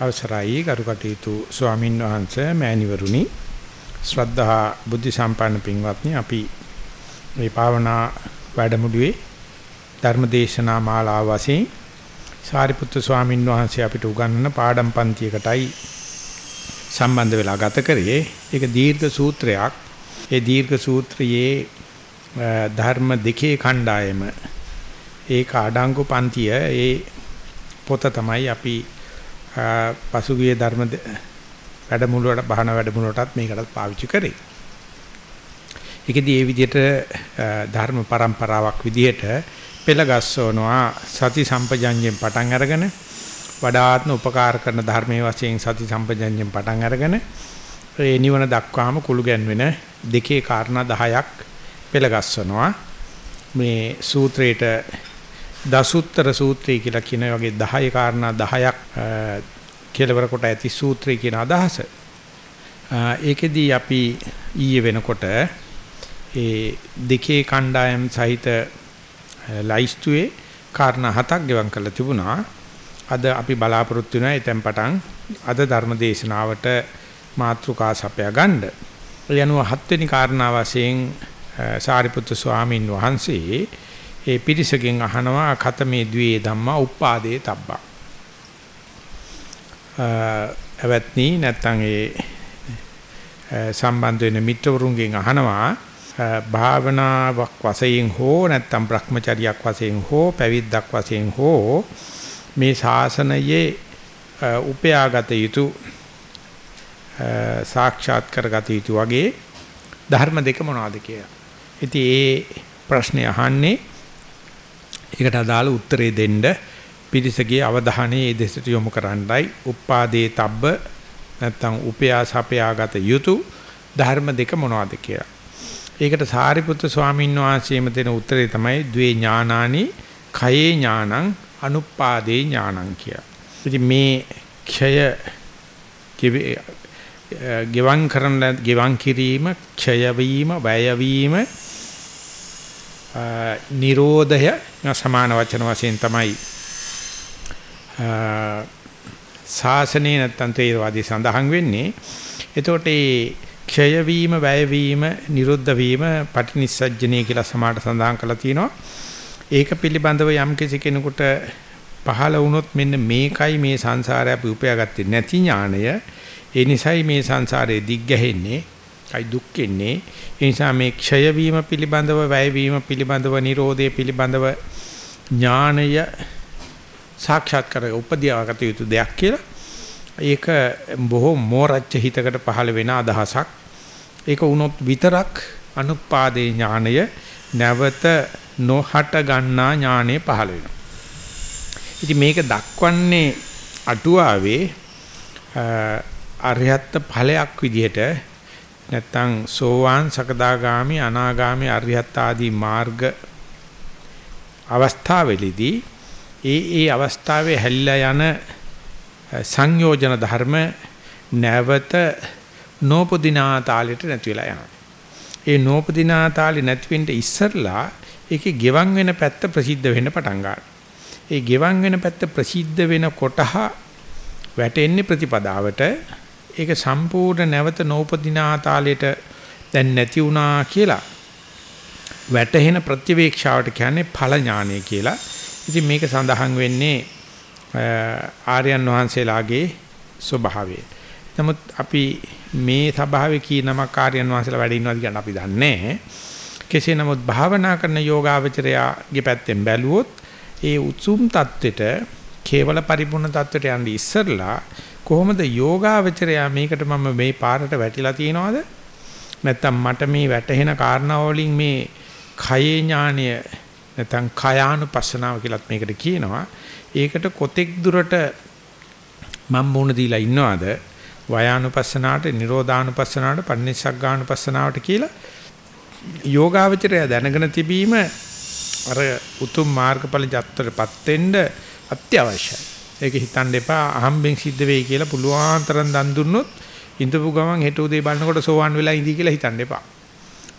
අවසරයි ගරුකටයුතු ස්වාමින් වහන්සේ මෑණිවරුනි. ශ්‍රද්ධා බුද්ධ සම්පන්න පින්වත්නි අපි මේ භාවනා වැඩමුළුවේ ධර්මදේශනා මාලාව වශයෙන් සාරිපුත්තු ස්වාමින් වහන්සේ අපිට උගන්වන පාඩම් පන්තියකටයි සම්බන්ධ වෙලා ගත කරේ. ඒක දීර්ඝ සූත්‍රයක්. ඒ දීර්ඝ සූත්‍රයේ ධර්ම දෙකේ කණ්ඩායම ඒක අඩංගු පන්තිය ඒ පොත තමයි අපි පසුගිය ධර්ම වැඩමුළුවට බහන වැඩමුළුවටත් මේකටත් පාවිච්චි කරේ. ඒකෙදි මේ විදිහට ධර්ම પરම්පරාවක් විදිහට පෙළගස්සවනවා සති සම්පජඤ්ඤයෙන් පටන් අරගෙන වඩාත්ම උපකාර කරන ධර්මයේ වශයෙන් සති සම්පජඤ්ඤයෙන් පටන් අරගෙන ඒ නිවන දක්වාම කුළු ගැන්වෙන දෙකේ කාරණා 10ක් පෙළගස්සවනවා මේ සූත්‍රේට දසුත්තර සූත්‍රය කියලා කියන වගේ 10 කාරණා 10ක් කෙලවර කොට ඇති සූත්‍රය කියන අදහස. ඒකෙදී අපි ඊයේ වෙනකොට ඒ දෙකේ කණ්ඩායම් සහිත ලයිස්තුවේ කාරණා හතක් ගෙවම් කරලා තිබුණා. අද අපි බලාපොරොත්තු වෙනවා එතෙන් පටන් අද ධර්ම දේශනාවට මාතෘකා සපයා ගන්න. ඒ අනුව හත්වෙනි කාරණා වශයෙන් සාරිපුත්තු ස්වාමින් වහන්සේ ඒ පිරිසගෙන් අහනවා කතමේ ද්වේ ධම්මා උප්පාදේ තබ්බා. අවත්නි නැත්තම් ඒ සම්බන්ධ වෙන මිත්‍රවරුන්ගෙන් අහනවා භාවනාවක් වශයෙන් හෝ නැත්තම් Brahmacharyaක් වශයෙන් හෝ පැවිද්දක් වශයෙන් හෝ මේ ශාසනයේ උපයාගත යුතු සාක්ෂාත් කරගත යුතු වගේ ධර්ම දෙක මොනවද කියලා. ඉතින් ඒ ප්‍රශ්නේ අහන්නේ ඒකට අදාළ උත්තරේ දෙන්න පිරිසගේ අවධානය ඒ දෙසට යොමු කරන්නයි උපාදේ තබ්බ නැත්තම් උපයාසපයාගත යුතු ධර්ම දෙක මොනවද කියලා. ඒකට සාරිපුත්‍ර ස්වාමීන් වහන්සේම දෙන උත්තරේ තමයි ද්වේ ඥානානි කයේ ඥානං අනුපාදේ ඥානං කියලා. ඉතින් මේ ක්ෂය ගෙවන් කරන ගෙවන් කිරීම ක්ෂය වීම වැය වීම නිරෝධය සමාන වචන වශයෙන් තමයි ශාසනයේ නැත්තම් තේරවාදී සඳහන් වෙන්නේ. එතකොට මේ ක්ෂය වීම, වැය වීම, නිරුද්ධ වීම, පටිනිස්සජ්ජනේ කියලා සමාඩ සඳහන් කරලා තිනවා. ඒක පිළිබඳව යම් කිසි කෙනෙකුට පහළ වුණොත් මෙන්න මේකයි මේ සංසාරය අපි උපයාගත්තේ නැති ඥාණය. ඒ නිසයි මේ සංසාරේ දිග්ගැහෙන්නේ කයි දුක්ෙන්නේ ඒ නිසා මේ ක්ෂය වීම පිළිබඳව වැය වීම පිළිබඳව Nirodhe පිළිබඳව ඥානය සාක්ෂාත් කර උපදීවාගත යුතු දෙයක් කියලා. ඒක බොහෝ මෝරච්ච හිතකට පහළ වෙන අදහසක්. ඒක වුණොත් විතරක් අනුපාදේ ඥානය නැවත නොහට ගන්නා ඥානය පහළ වෙනවා. ඉතින් මේක දක්වන්නේ අටුවාවේ අරියත්ත ඵලයක් විදිහට නැත්තම් සෝවාන් සකදාගාමි අනාගාමි අරිහත් ආදී මාර්ග අවස්ථාවේදී ඒ ඒ අවස්ථාවේ හැල්ලා යන සංයෝජන ධර්ම නැවත නෝපදිනා තාලෙට නැති වෙලා යනවා. ඒ නෝපදිනා තාලෙ නැති වෙන්න ඉස්සරලා ඒකේ ගෙවන් වෙන පැත්ත ප්‍රසිද්ධ වෙන්න පටන් ගන්නවා. ඒ ගෙවන් වෙන පැත්ත ප්‍රසිද්ධ වෙන කොටහ වැටෙන්නේ ප්‍රතිපදාවට ඒක සම්පූර්ණ නැවත නෝපදිනා තාලෙට දැන් නැති වුණා කියලා වැටහෙන ප්‍රතිවේක්ෂාවට කියන්නේ ඵල ඥානය කියලා. ඉතින් මේක සඳහන් වෙන්නේ ආර්යයන් වහන්සේලාගේ ස්වභාවය. නමුත් අපි මේ ස්වභාවයේ කී නමක් ආර්යයන් වහන්සේලා වැඩ ඉන්නවද කියන අපි දන්නේ කෙසේ නමුත් භාවනා කරන යෝගාවචරයාගේ පැත්තෙන් බැලුවොත් ඒ උතුම් தත්වෙට කේවල පරිපූර්ණ தත්වෙට යන්නේ ඉස්සරලා කොහොමද යෝගාවචරයා මේකට මම මේ පාරට වැටිලා තියනවද? නැත්තම් මට මේ වැටහෙන කාරණා වලින් මේ කයේ ඥානය නැත්තම් කයානුපස්සනාව කියලාත් මේකට කියනවා. ඒකට කොතෙක් දුරට මම මුණ දීලා ඉන්නවද? වයානුපස්සනාවට නිරෝධානුපස්සනාවට පටිනිස්සග්ගානුපස්සනාවට කියලා යෝගාවචරය දැනගෙන තිබීම අර උතුම් මාර්ගඵල ජත්තරපත් වෙන්න අත්‍යවශ්‍යයි. ඒක හිතන්න එපා අහම්බෙන් සිද්ධ වෙයි කියලා පුළුවන් තරම් දන් දුන්නොත් ඉඳපු ගමන් හෙට උදේ බලනකොට සෝවන් වෙලා ඉඳී කියලා හිතන්න එපා.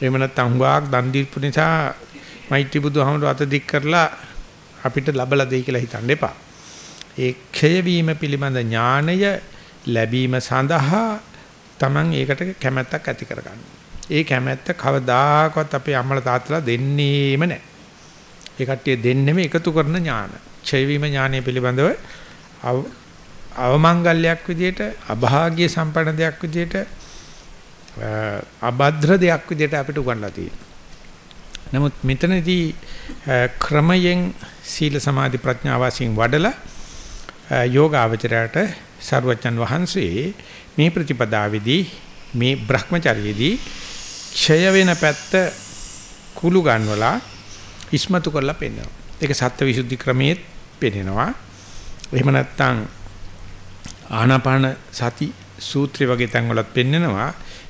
එහෙම නැත්නම් හුඟක් දන් දීපු නිසා මෛත්‍රී බුදුහමර අත දික් කරලා අපිට ලබලා දෙයි කියලා හිතන්න එපා. ඒ ක්ෂය වීම පිළිබඳ ඥාණය ලැබීම සඳහා Taman ඒකට කැමැත්තක් ඇති කරගන්නවා. ඒ කැමැත්ත කවදාකවත් අපේ අම්මලා තාත්තලා දෙන්නේම නැහැ. ඒ කට්ටිය දෙන්නෙම එකතු කරන ඥාන. ක්ෂය වීම ඥානය පිළිබඳව අවමංගල්‍යයක් විදියට අභාග්‍ය සම්පන්න දෙයක් විදියට අබද්ද්‍ර දෙයක් විදියට අපිට උගන්ලා තියෙනවා. නමුත් මෙතනදී ක්‍රමයෙන් සීල සමාධි ප්‍රඥා වාසියෙන් වඩලා යෝගාවචරයට සර්වචන් වහන්සේ මේ ප්‍රතිපදාවේදී මේ Brahmacharyaදී ක්ෂය වෙන පැත්ත කුළු ගන්නවලා ඉස්මතු කරලා පෙන්නනවා. ඒක සත්‍යවිසුද්ධි ක්‍රමයේ පෙන්නනවා. එහෙම නැත්නම් ආනාපාන සති සූත්‍රය වගේ තැන්වලත් පෙන්නනවා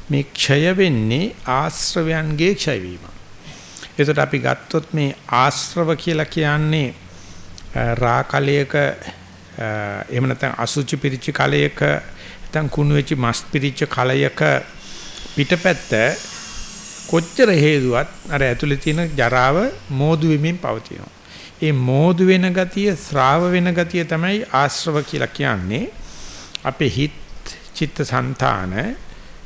මේ ක්ෂය වෙන්නේ ආශ්‍රවයන්ගේ ක්ෂය වීම. ඒකට අපි ගත්තොත් මේ ආශ්‍රව කියලා කියන්නේ රාකලයක එහෙම නැත්නම් අසුචි පිරිච්ච කලයක නැත්නම් කුණු වෙච්ච මස් පිරිච්ච කලයක පිටපැත්ත කොච්චර හේතුවත් අර ඇතුලේ තියෙන ජරාව මෝදු වෙමින් පවතිනවා. ඒ මෝදු වෙන ගතිය, ශ්‍රාව වෙන ගතිය තමයි ආශ්‍රව කියලා කියන්නේ. අපේ හිත, චිත්තසංතාන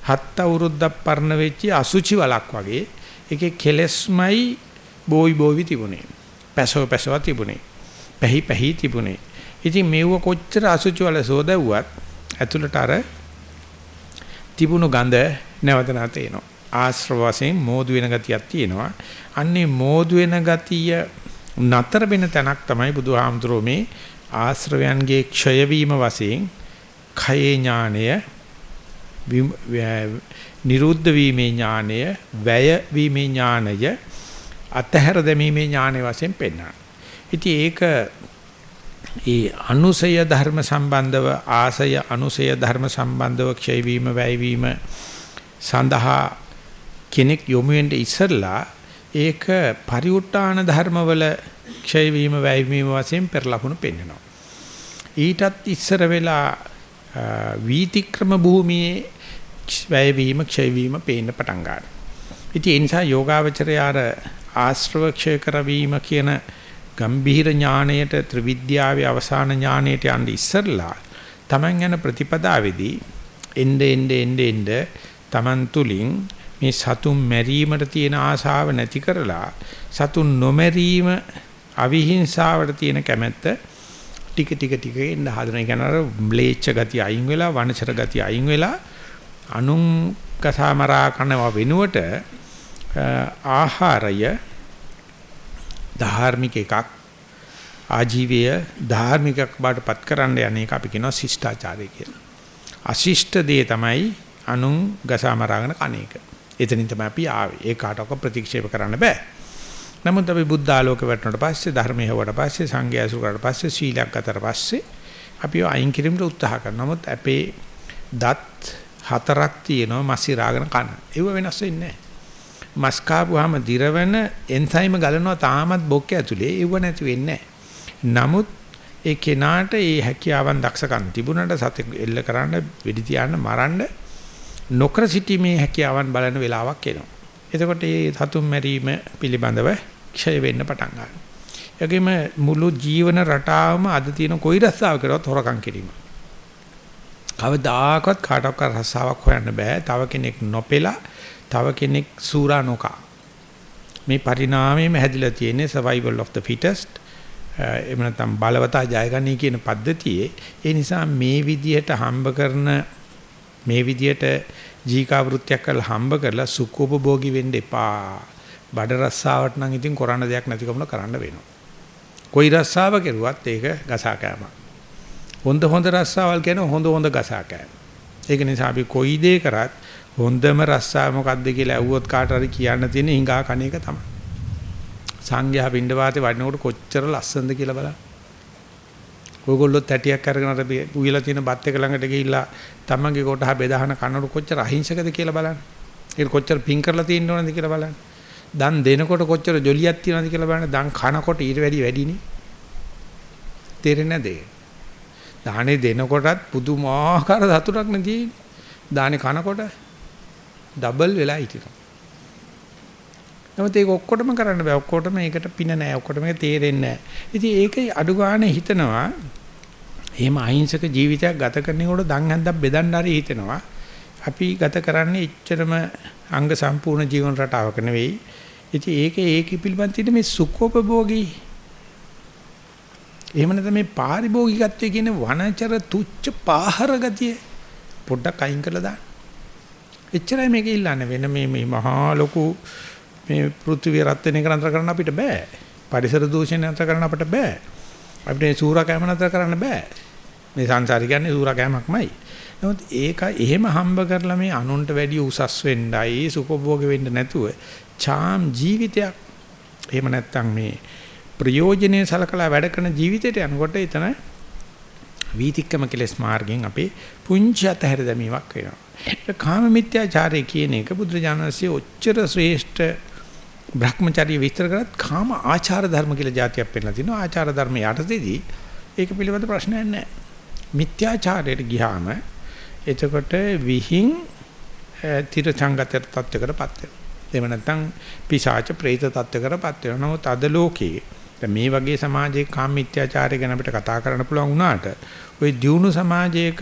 හත් අවුරුද්දක් පරණ වෙච්ච අසුචි වලක් වගේ ඒකේ කෙලස්මයි බෝයි බෝවි තිබුණේ. පැසව පැසව තිබුණේ. පැහි පැහි තිබුණේ. ඉතින් මේව කොච්චර අසුචි වල සෝදවුවත් ඇතුළට අර තිබුණු ගඳ නැවත නැවත එනවා. ආශ්‍රව වශයෙන් මෝදු වෙන ගතියක් තියෙනවා. අන්නේ මෝදු වෙන ගතිය නතර වෙන තැනක් තමයි බුදුහාමුදුරෝ මේ ආශ්‍රවයන්ගේ ක්ෂය වීම වශයෙන් khයේ ඥානය නිරුද්ධ වීමේ ඥානය වැය වීමේ ඥානය අතහැර දැමීමේ ඥානය වශයෙන් පෙන්වනවා. ඉතින් ඒක ඒ අනුසය ධර්ම සම්බන්ධව ආසය අනුසය ධර්ම සම්බන්ධව ක්ෂය වීම වැය වීම සඳහා කෙනෙක් යොමු වෙන්න ඉස්සරලා ඒක පරිඋත් ทาน ධර්මවල ක්ෂය වීම වැය වීම වශයෙන් පෙරලකුණු පෙන්වනවා. ඊටත් ඉස්සර වෙලා වීතික්‍රම භූමියේ වැය වීම ක්ෂය වීම පේන්න පටන් ගන්නවා. ඉතින් ඒ නිසා යෝගාවචරය අර ආශ්‍රව ක්ෂය කරවීම කියන ගම්භීර ඥාණයට ත්‍රිවිද්‍යාවේ අවසාන ඥාණයට යන්න ඉස්සරලා Taman යන ප්‍රතිපදාවේදී එnde ende ende ende Taman තුලින් මේ සතුන් මැරීමට තියෙන ආශාව නැති කරලා සතුන් නොමැරීම අවිහිංසාවට තියෙන කැමැත්ත ටික ටික ටික එන්න හදන එක නර ම්ලේච්ඡ ගතිය අයින් වෙලා වනචර ගතිය අයින් වෙලා අනුන් කසාමරා කනවා වෙනුවට ආහාරය ධාර්මික එකක් ආජීවය ධාර්මිකක් බාටපත් කරන්න යන එක අපි කියනවා ශිෂ්ටාචාරය කියලා. අශිෂ්ට දේ තමයි අනුන් ගසාමරාගෙන කණ එක. එතනින් තමයි අපි ආවේ. ඒ කාටවත් ප්‍රතික්ෂේප කරන්න බෑ. නමුත් අපි බුද්ධ ආලෝක වැටුණාට පස්සේ ධර්මයේ හොවට පස්සේ සංඝය අසුර කරාට පස්සේ සීලයක් ගතට පස්සේ අපි අයින් කිරීමට උත්සාහ කරනවා. නමුත් අපේ දත් හතරක් තියෙනවා මස්සි රාගෙන කන. ඒව වෙනස් වෙන්නේ නැහැ. මස් කාපුවාම දිරවන එන්සයිම ගලනවා තාමත් බොක්ක ඇතුලේ ඒව නැති වෙන්නේ නමුත් ඒ කෙනාට ඒ හැකියාවන් දක්ෂකම් තිබුණාට සතෙක් එල්ල කරන්න වෙඩි තියන්න මරන්න නොකර සිටීමේ හැකියාවන් බලන වෙලාවක් එනවා. එතකොට මේ සතුන් මැරීම පිළිබඳව ක්ෂය වෙන්න පටන් ගන්නවා. ඒගොම මුළු ජීවන රටාවම අද තියෙන කොයි රස්සාව කරවත් හොරකම් කිරීම. කවදාකවත් කාටවත් රස්සාවක් හොයන්න බෑ. තව කෙනෙක් නොපෙලා තව කෙනෙක් සූරා නොකා. මේ පරිණාමයේම හැදිලා තියෙන්නේ survival of the fittest. එහෙම නැත්නම් බලවතා ජයගනී කියන පද්ධතියේ ඒ නිසා මේ විදියට හම්බ කරන මේ විදියට ජීකා වෘත්තියක් කරලා හම්බ කරලා සුඛෝපභෝගී වෙන්න එපා. බඩ රස්සාවට නම් ඉතින් කරන්න දෙයක් නැතිකම කරන්න වෙනවා. කොයි රස්සාව කෙරුවත් ඒක ගසා කෑමක්. හොඳ හොඳ රස්සාවල් කියන හොඳ හොඳ ගසා කෑම. ඒක නිසා අපි කොයි දේ කරත් හොඳම රස්සාව මොකද්ද කියලා ඇහුවොත් කාට හරි කියන්න තියෙන හිඟා කණ එක තමයි. සංඝයා පින්ඩ වාතේ වඩනකොට කොච්චර ලස්සනද කියලා බලන්න. ඔයගොල්ලොත් ඇටියක් අරගෙන අර උයලා තියෙන බත් එක ළඟට ගිහිල්ලා තමන්ගේ කොටහ බෙදාහන කනකොට කොච්චර අහිංසකද කියලා බලන්න. ඒක කොච්චර පිං කරලා තියෙන්න ඕනද කියලා බලන්න. දන් දෙනකොට කොච්චර ජොලියක් තියනවද කියලා බලන්න. දන් කනකොට ඊට වැඩි වැඩිනේ. තේරෙන්නේ නැද? දානේ දෙනකොටත් පුදුමාකාර සතුටක් නෙදී. දානේ කනකොට ඩබල් වෙලා හිටිනවා. නමුත් ඒක ඔක්කොටම කරන්න බෑ. ඔක්කොටම ඒකට පින නෑ. ඔක්කොටම ඒක තේරෙන්නේ නෑ. ඉතින් ඒක අඩු ගන්න හිතනවා එහෙම අහිංසක ජීවිතයක් ගත කරනකොට දන් හැන්දක් බෙදන්න හරි හිතෙනවා. අපි ගත කරන්නේ එච්චරම අංග සම්පූර්ණ ජීවන රටාවක නෙවෙයි. ඉතින් ඒකේ ඒකි පිළිබඳ තියෙන මේ සුඛෝපභෝගී එහෙම නැත්නම් මේ පාරිභෝගිකත්වයේ කියන වනචර තුච්ච පාහර ගතිය පොඩ්ඩක් අයින් කරලා දාන්න. එච්චරයි මේක ඉල්ලන්නේ වෙන මේ මේ මහා ලොකු මේ පෘථිවිය රත් වෙන එක නතර කරන්න අපිට බෑ. පරිසර දූෂණය නතර කරන්න අපිට බෑ. අපිට මේ සූරා කැම නතර කරන්න බෑ. මේ සංසාරي කියන්නේ සූරා කැමක්මයි. නමුත් ඒක එහෙම හම්බ කරලා මේ අනුන්ට වැඩි උසස් වෙන්නයි සුඛභෝග වෙන්න නැතුව ඡාම් ජීවිතයක් එහෙම නැත්නම් මේ ප්‍රයෝජනෙයි සලකලා වැඩ කරන ජීවිතයට යනකොට එතන වීතික්කම කෙලස් මාර්ගෙන් අපේ පුංචි අතහැර දැමීමක් වෙනවා. ඒ කාම මිත්‍යාචාරය කියන එක බුදුරජාණන්සේ ඔච්චර ශ්‍රේෂ්ඨ භ්‍රමචාරී විස්තර කරත් කාම ආචාර ධර්ම කියලා જાතියක් පෙන්නලා තිනවා. ආචාර ධර්ම යටතේදී ඒක පිළිබඳ ප්‍රශ්නයක් නැහැ. මිත්‍යාචාරයට ගියාම එතකොට විහිං තිර සංගතයට තත්ත්වකටපත් වෙනවා. එහෙම නැත්නම් පිශාච ප්‍රේත තත්ත්වකටපත් වෙනවා. නමුත් අද ලෝකේ දැන් මේ වගේ සමාජයක කාම මිත්‍යාචාරය ගැන අපිට කතා කරන්න පුළුවන් වුණාට ওই දියුණු සමාජයක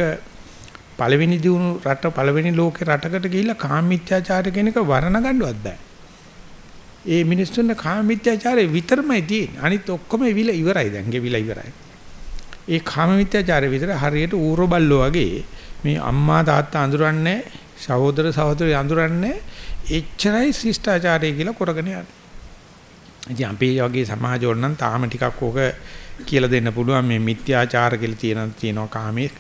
පළවෙනි දියුණු රට පළවෙනි ලෝකේ රටකට ගිහිල්ලා කාම මිත්‍යාචාරය කියන එක වර්ණ ගන්නවත් බෑ. ඒ මිනිස්සුන්ගේ කාම මිත්‍යාචාරය විතරමයි තියෙන්නේ. අනිත් ඔක්කොම විල ඉවරයි දැන් ගෙවිලා ඉවරයි. ඒ කාම මිත්‍යාචාරය විතර හරියට ඌරෝ බල්ලෝ වගේ මේ අම්මා තාත්තා අඳුරන්නේ සහෝදර සහෝදරයෝ අඳුරන්නේ එච්චරයි ශිෂ්ටාචාරය කියලා කරගෙන යන්නේ. ඉතින් අපි වගේ සමාජ වල නම් තාම ටිකක් ඕක කියලා දෙන්න පුළුවන් මේ මිත්‍යාචාර කියලා තියෙන තියෙනවා කාමයේ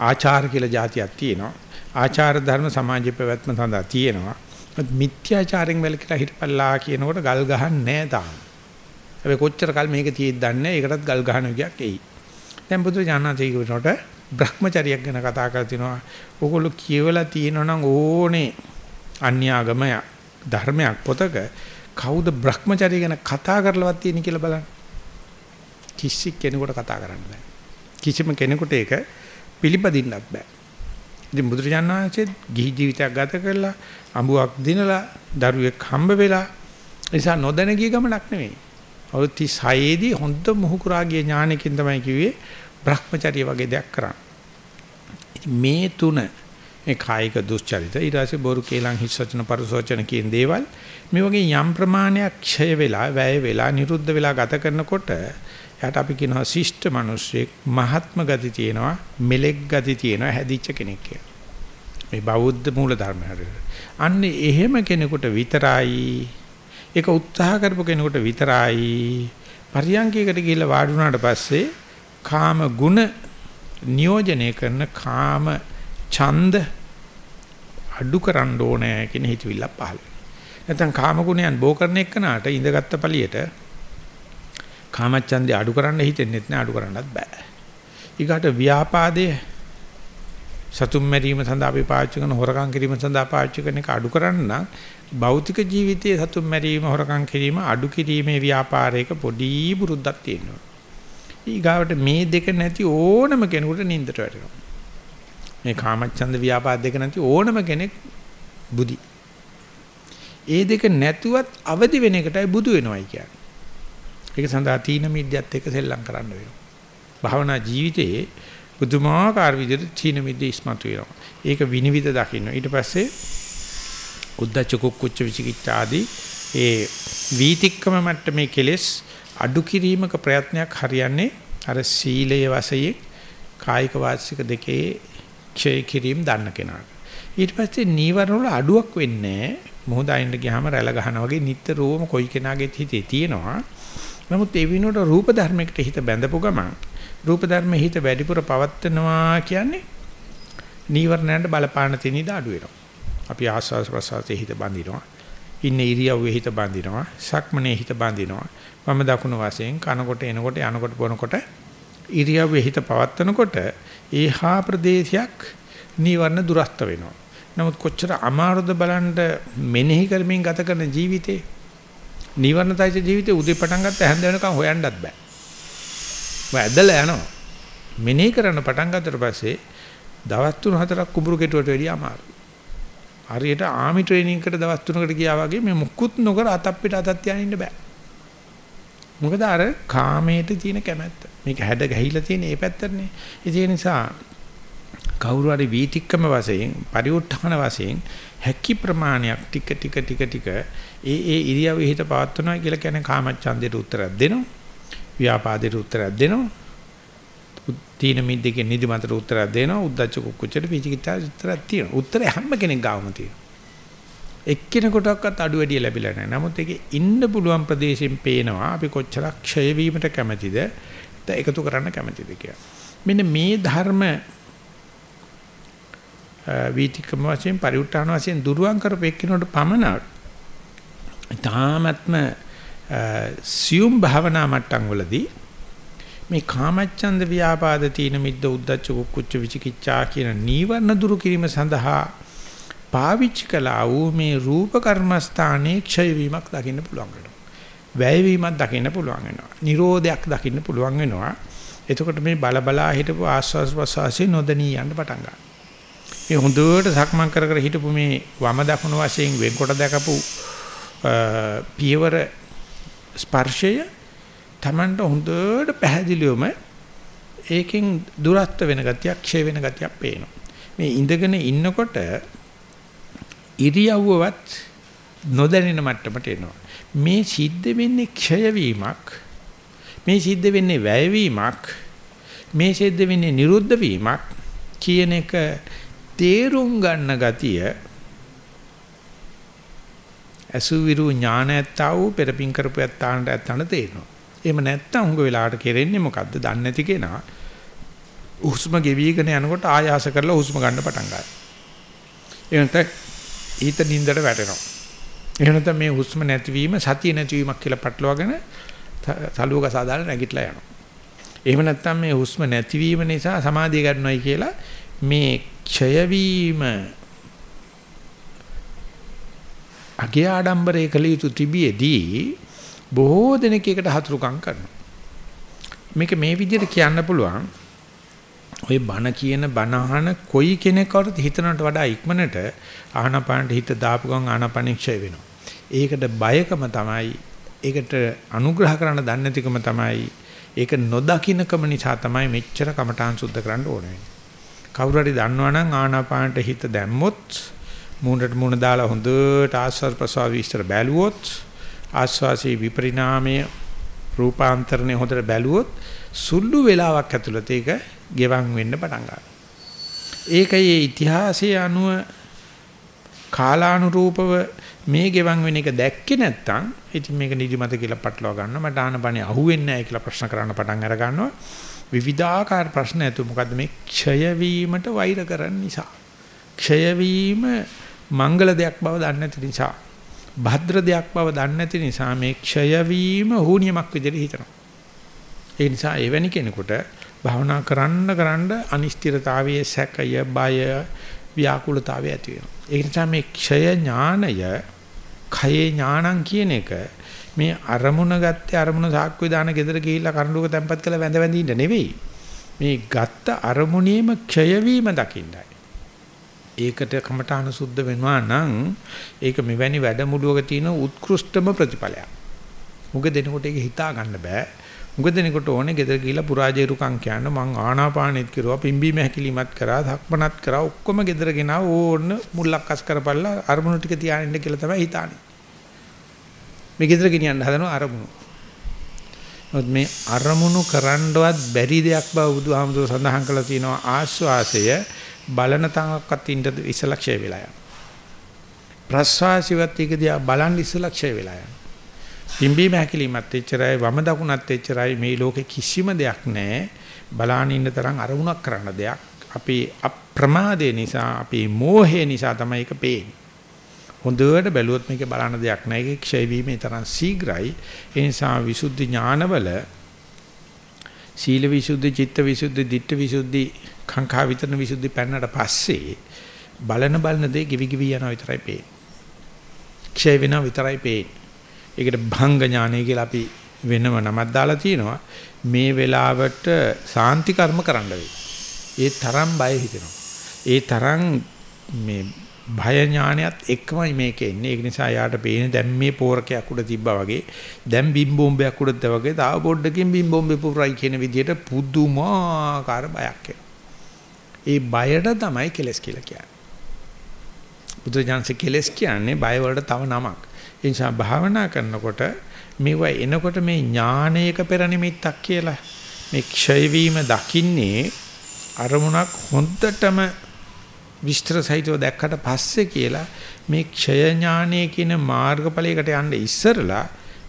ආචාර කියලා જાතියක් තියෙනවා. ආචාර ධර්ම සමාජයේ පැවැත්ම සඳහා තියෙනවා. මිත්‍යාචාරයෙන් වැළකීලා හිටපල්ලා කියනකොට ගල් ගහන්නේ නැහැ තාම. හැබැයි කොච්චර කල් මේක තියෙද්ද දන්නේ ඒකටත් ගල් ගහන විදියක් එයි. දැන් බුදු ජානනාතේ කියනකොට Brahmacharyak ගැන කතා කරලා තිනවා. ඕගොල්ලෝ කියවලා තියෙනවා ඕනේ අන්‍යාගමයක් ධර්මයක් පොතක කවුද Brahmacharya ගැන කතා කරලවත් තියෙන කියලා බලන්න. කිසි කෙනෙකුට කතා කරන්න බෑ. කිසිම කෙනෙකුට ඒක පිළිපදින්නත් බෑ. ඉතින් බුදුරජාණන් වහන්සේ ගිහි ජීවිතයක් ගත කරලා අඹුවක් දිනලා දරුවෙක් හම්බ වෙලා නිසා නොදැන ගිය ගමනක් නෙවෙයි. අවුරුදු 36 දී හොඳ මුහුකුරාගේ ඥානකින් තමයි කිව්වේ Brahmacharya වගේ දෙයක් කරන්න. මේ තුන මේ කායික දුස්චරිත ඊට පස්සේ බොරු කේලම් හිස් වචන පරිසෝචන කියන දේවල් මේ වගේ යම් ප්‍රමාණයක් ක්ෂය වෙලා වැය වෙලා නිරුද්ධ වෙලා ගත කරනකොට එයාට අපි කියනවා ශිෂ්ට මිනිස්සෙක් මහත්ම ගති තියෙනවා මෙලෙක් ගති තියෙනවා හැදිච්ච කෙනෙක් මේ බෞද්ධ මූල ධර්ම අන්න එහෙම කෙනෙකුට විතරයි ඒක උත්සාහ කරපු කෙනෙකුට විතරයි පරියන්කයකට ගිහිල්ලා වාඩි වුණාට පස්සේ කාම ගුණ නියෝජනය කරන කාම ඡන්ද අඩු කරන්න ඕනේ කියන හිතවිල්ල පහළ නැත්නම් කාම ගුණයන් බෝ කරන එක්කනට ඉඳගත්ත පළියට කාමච්ඡන්දේ අඩු කරන්න හිතෙන්නේ නැහැ අඩු කරන්නත් බෑ. ඊගාට ව්‍යාපාදයේ සතුම් මැරීම සඳහා අපි පාවිච්චි කරන හොරකම් කිරීම සඳහා පාවිච්චි කරන එක අඩු කරන්න නම් භෞතික ජීවිතයේ සතුම් මැරීම හොරකම් කිරීම අඩු කිරීමේ ව්‍යාපාරයක පොඩි බුරුද්දක් තියෙනවා. ඊගාවට මේ දෙක නැති ඕනම කෙනෙකුට නින්දට වැටෙනවා. මේ කාමච්ඡන්ද ව්‍යාපාද දෙක නැති ඕනම කෙනෙක් බුදි. ඒ දෙක නැතුවත් අවදි වෙන එකටයි බුදු වෙනවයි කියන්නේ. ඒක සඳහා තීන මිද්‍යත් එක්ක සෙල්ලම් කරන්න වෙනවා. භාවනා ජීවිතයේ පුදුමාකාර විදිහට තීන මිද්‍ය ඉස්මතු වෙනවා. ඒක විනිවිද දකින්න. ඊට පස්සේ උද්දච්ච කුක්කුච්ච විචිකිච්ඡා ආදී ඒ වීතික්කම මට්ටමේ කෙලෙස් අඩු කිරීමක ප්‍රයත්නයක් හරියන්නේ අර සීලයේ වශයෙන් කායික වාචික දෙකේ ක්ෂය කිරීම දන්න කෙනාට. ඊට පස්සේ නීවරණ වල අඩුවක් වෙන්නේ මොහොත අයින්ට ගියාම රැළ ගහනා වගේ නිට්ටරෝම කොයි කෙනාගේත් හිතේ තියෙනවා. නමුත් ඒ විනෝඩ රූප ධර්මයකට හිත බැඳපු ගමන් රූප ධර්මයේ හිත වැඩිපුර පවත්නවා කියන්නේ නීවරණයන්ට බලපාන තැනින්ද අඩු වෙනවා. අපි ආස්වාස් ප්‍රසආසයේ හිත බඳිනවා. ඉන්නේ ඉරියව්වේ හිත බඳිනවා. සක්මනේ හිත බඳිනවා. වම දකුණු වශයෙන් කනකොට එනකොට යනකොට බොනකොට ඉරියව්වේ හිත පවත්නකොට ඒහා ප්‍රදේශයක් නීවරණ දුරස්ත වෙනවා. නමුත් කොච්චර අමාරුද බලන්න මෙනෙහි කරමින් ගත කරන ජීවිතේ නීවරණයිස ජීවිතේ උදේ පටන් ගත්ත හැන්ද වෙනකන් හොයන්නත් බෑ. ඔය ඇදලා යනවා. මෙනෙහි කරන්න පටන් ගත්තට පස්සේ දවස් තුන හතරක් කුඹුරු කෙටුවට වැඩිය අමාරුයි. හරියට ආමි ට්‍රේනින් එකට දවස් තුනකට ගියා වගේ මේ මුකුත් නොකර අතක් පිට අතක් තියාගෙන ඉන්න බෑ. මොකද අර කාමයට තියෙන කැමැත්ත. මේක හැඩ ගැහිලා තියෙන ඒ පැත්තනේ. ඒ නිසා කවුරු හරි වීතික්කම වශයෙන් පරිඋත්ථාන වශයෙන් හැකි ප්‍රමාණයක් ටික ටික ටික ටික ඒ ඒ ඉරියව්වෙ හිත පවත්වනවා කියලා කියන්නේ කාමච්ඡන්දයට උත්තරයක් දෙනවා. ව්‍යාපාදයට උත්තරයක් දෙනවා. තීන මිද්දකින් නිදිමතට උත්තරයක් දෙනවා. උද්දච්ච කුක්කුච්චට පිචිකිතා උත්තරයක් තියෙනවා. උත්තර හැම කෙනෙක් ගාවම තියෙනවා. එක්කෙනෙකුටවත් අඩු වැඩි ලැබිලා නැහැ. නමුත් ඒකේ ඉන්න පුළුවන් ප්‍රදේශයෙන් පේනවා අපි කොච්චරක් ක්ෂය වීමට කැමැතිද, එකතු කරන්න කැමැතිද කියලා. මෙන්න මේ ධර්ම වීතිකම වශයෙන් පරිඋත් ทาน වශයෙන් දුරුවන් කරපෙක්කිනොට පමණක් තාමත්ම සියුම් භාවනා මට්ටම් වලදී මේ කාමච්ඡන්ද ව්‍යාපාද තීන මිද්ද උද්දච්ච කුක්කුච්ච විචිකිච්ඡා කියන නීවරණ දුරු කිරීම සඳහා පාවිච්චි කළා වූ මේ රූප කර්මස්ථානයේ ක්ෂය වීමක් දකින්න පුළුවන් වෙනවා. වැය වීමක් දකින්න පුළුවන් වෙනවා. නිරෝධයක් දකින්න පුළුවන් වෙනවා. එතකොට මේ බලබලා හිටපු ආස්වාස් ප්‍රසවාසී නොදණී යන්න පටන් ගන්නවා. මේ හොඳට සක්මන් කර කර හිටපු මේ වම දකුණු වශයෙන් වෙන්කොට දැකපු පියවර ස්පර්ශය Tamanට හොඳට පැහැදිලිවම ඒකෙන් දුරස්ත වෙන ගතියක් ක්ෂය වෙන ගතියක් පේනවා. මේ ඉඳගෙන ඉන්නකොට ඉරියව්වවත් නොදැනෙන මට්ටමට එනවා. මේ සිද්ධ වෙන්නේ ක්ෂය වීමක්. මේ සිද්ධ වෙන්නේ වැය වීමක්. මේ සිද්ධ වෙන්නේ නිරුද්ධ වීමක් කියන එක තේරුම් ගන්න ගතිය අසුවිරු ඥාන ඇත්තා වූ පෙරපින් කරපු ඇත්තාන්ට ඇත්තන තේරෙනවා. එහෙම නැත්තම් උඟ වෙලාවට කෙරෙන්නේ මොකද්ද දන්නේ නැති කෙනා හුස්ම ගෙවිගෙන යනකොට ආයාස කරලා හුස්ම ගන්න පටන් ගන්නවා. ඒ නැත්නම් ඊත නින්දට වැටෙනවා. එහෙම නැත්නම් මේ හුස්ම නැතිවීම සතිය නැතිවීමක් කියලා පටලවාගෙන සලුවක සාදාලා නැගිටලා යනවා. එහෙම නැත්නම් මේ හුස්ම නැතිවීම නිසා සමාධිය ගන්නවයි කියලා මේ ක්ෂය වීම අගේ ආඩම්බරේ කළ යුතු තිබියදී බොහෝ දෙනෙක් එකට හතුරුකම් කරනවා. මේක මේ විදිහට කියන්න පුළුවන්. ওই බණ කියන බණ අහන කොයි කෙනෙක්වත් හිතනට වඩා ඉක්මනට ආහනපානට හිත දාපු ගමන් ආනපනික්ෂය වෙනවා. ඒකට බයකම තමයි ඒකට අනුග්‍රහ කරන්න දන්නේ නැතිකම තමයි ඒක නොදකින්නකම නිසා තමයි මෙච්චර කමඨාන් සුද්ධ කරන්න ඕනේ. කවුරු හරි දන්නවනම් ආනාපානට හිත දැම්මොත් මූණට මූණ දාලා හොඳට ආස්වාද ප්‍රසවාස විස්තර බැලුවොත් ආස්වාසී විපරිණාමය රූපාන්තරණය හොඳට බැලුවොත් සුළු වේලාවක් ඇතුළත ඒක ගෙවන් වෙන්න පටන් ගන්නවා. ඒකයේ ඉතිහාසයේ අනුව කාලානුරූපව මේ ගෙවන් වෙන එක දැක්කේ නැත්නම් ඉතින් මේක නිදිමත කියලා පටලවා ගන්නවා මට ආනපනේ අහුවෙන්නේ නැහැ කියලා ප්‍රශ්න කරන්න පටන් අර ගන්නවා. විවිධාකාර ප්‍රශ්න ඇතු මොකද්ද මේ? ක්ෂය වීමට වෛර කරන නිසා. ක්ෂය වීම මංගල දෙයක් බව දන්නේ නැති නිසා. භද්‍ර දෙයක් බව දන්නේ නැති නිසා මේ ක්ෂය වීම හුනියමක් විදිහට හිතනවා. ඒ නිසා එවැනි කෙනෙකුට භවනා කරන්න කරන්න අනිශ්චිතතාවයේ සැකය බය ව්‍යාකූලතාවය ඇති වෙනවා. ඒ නිසා මේ ක්ෂය ඥානය khයේ ඥානං කියන එක මේ අරමුණ ගත්තේ අරමුණ සාක්කුවේ දාන gedara ගිහිල්ලා කරඬුක තැම්පත් කළ වැඳ වැඳ ඉන්න නෙවෙයි. මේ ගත්ත අරමුණේම ක්ෂය වීම දකින්නයි. ඒකට කමඨාන සුද්ධ වෙනවා නම් ඒක මෙවැනි වැඩමුළුවක තියෙන උත්කෘෂ්ඨම ප්‍රතිඵලයක්. මුග දෙනකොට ඒක හිතා ගන්න බෑ. මුග දෙනකොට ඕනේ ගෙදර ගිහිල්ලා පුරාජේරුකම් කියන්න මං ආනාපානෙත් කිරුවා පිම්බීම හැකිලිමත් කරා ධක්මනත් කරා ඔක්කොම ගෙදර ගෙනාව ඕන්න මුල්ලක් අස් කරපල්ලා අරමුණු ටික තියාගෙන කියලා තමයි හිතාන්නේ. මේ ගෙදර ගෙනියන්න හදන අරමුණු. මොකද මේ අරමුණු කරන්නවත් බැරි දෙයක් බව බුදුහාමුදුර සඳහන් කළා තියෙනවා ආස්වාසය බලන තාක්කත් ඉන්න ඉස්සලා ක්ෂය වෙලා යනවා. ප්‍රස්වාසියවත් එක දිහා බලන් ඉස්සලා ක්ෂය වෙලා යනවා. පිම්බීම හැකිලිමත් එච්චරයි වම දකුණත් එච්චරයි මේ ලෝකේ කිසිම දෙයක් නැහැ. බලාන ඉන්න තරම් අරමුණක් කරන්න දෙයක්. අපේ අප්‍රමාදේ නිසා අපේ මෝහය නිසා තමයි ඒක පේන්නේ. හොඳට බැලුවොත් මේකේ බලන්න දෙයක් නැහැ. ඒක ක්ෂය වීමේ තරම් ශීඝ්‍රයි. ඒ නිසා විසුද්ධි ඥානවල සීල විසුද්ධි, චිත්ත විසුද්ධි, ditth විසුද්ධි කාංකා විතරන විසුද්ධි පෙන්නට පස්සේ බලන බලන දේ කිවි කිවි යනවා විතරයි පේන්නේ. ක්ෂය වෙනවා විතරයි පේන්නේ. ඒකට භංග ඥානය කියලා අපි වෙනම නමක් දාලා තියෙනවා. මේ වෙලාවට සාන්ති කර්ම කරන්න වෙයි. ඒ තරම් බය හිතෙනවා. ඒ තරම් මේ භය ඥානයත් එක්කමයි මේක එන්නේ. ඒක නිසා යාට පේන්නේ දැන් මේ පෝරකයක් උඩ තිබ්බා වගේ දැන් බිම් බෝම්බයක් උඩ තිබ්බා වගේ තාව පොඩ්ඩකින් බිම් බෝම්බේ පුරයි කියන විදිහට පුදුමාකාර බයක් ඒ බයට තමයි කෙලස් කියලා කියන්නේ. බුදුජානක කෙලස් කියන්නේ බය වලට තව නමක්. ඒ නිසා භාවනා කරනකොට මේව එනකොට මේ ඥානයක පෙර නිමිත්තක් කියලා මේ ක්ෂය වීම දකින්නේ අරමුණක් හොඳටම විස්තර සහිතව දැක්කට පස්සේ කියලා මේ ක්ෂය ඥානයේ කියන මාර්ගඵලයකට යන්න ඉස්සරලා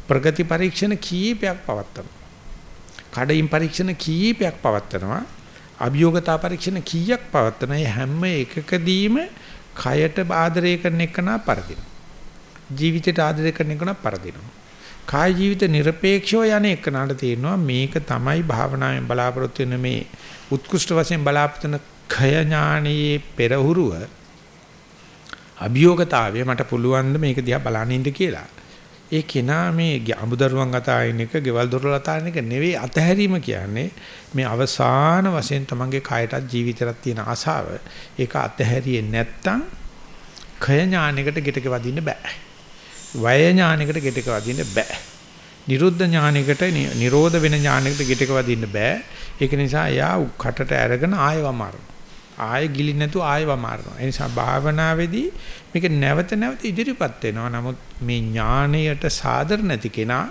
ප්‍රගති පරීක්ෂණ කීපයක් පවත්වනවා. කඩින් පරීක්ෂණ කීපයක් පවත්වනවා. අභියෝගතා පරීක්ෂණ කීයක් පවත්වන හැම එකකදීම කයට ආදරය කරන එකනා පරදිනවා. ජීවිතයට ආදරය කරන එකනා පරදිනවා. කාය ජීවිත নিরপেক্ষව යන එකනට තියෙනවා මේක තමයි භාවනාවෙන් බලාපොරොත්තු වෙන මේ උත්කෘෂ්ඨ වශයෙන් බලාපොරොත්තු වෙන ඛය ඥානයේ පෙරහුරුව අභියෝගතාවය මට පුළුවන් ද මේක දිහා බලන්න ඉන්න කියලා. ඒ කෙනා මේ අමුදරුවන් අතාරින එක, ගෙවල් දොරවල් අතාරින එක නෙවෙයි අතහැරීම කියන්නේ මේ අවසාන වශයෙන් තමන්ගේ කයටත් ජීවිතයටත් තියෙන ආසාව. ඒක අතහැරියේ නැත්තම් khය ඥානයකට ගෙටක වදින්න බෑ. වය ඥානයකට ගෙටක වදින්න බෑ. නිරුද්ධ ඥානයකට නිරෝධ වෙන ඥානයකට ගෙටක වදින්න බෑ. ඒක නිසා එයා කටට අරගෙන ආයව මාරනවා. ආයෙ ගිලි නැතුව ආයෙව මාරනවා. ඒ නිසා භාවනාවේදී මේක නැවත නැවත ඉදිරිපත් වෙනවා. නමුත් මේ ඥාණයට සාදර නැති කෙනා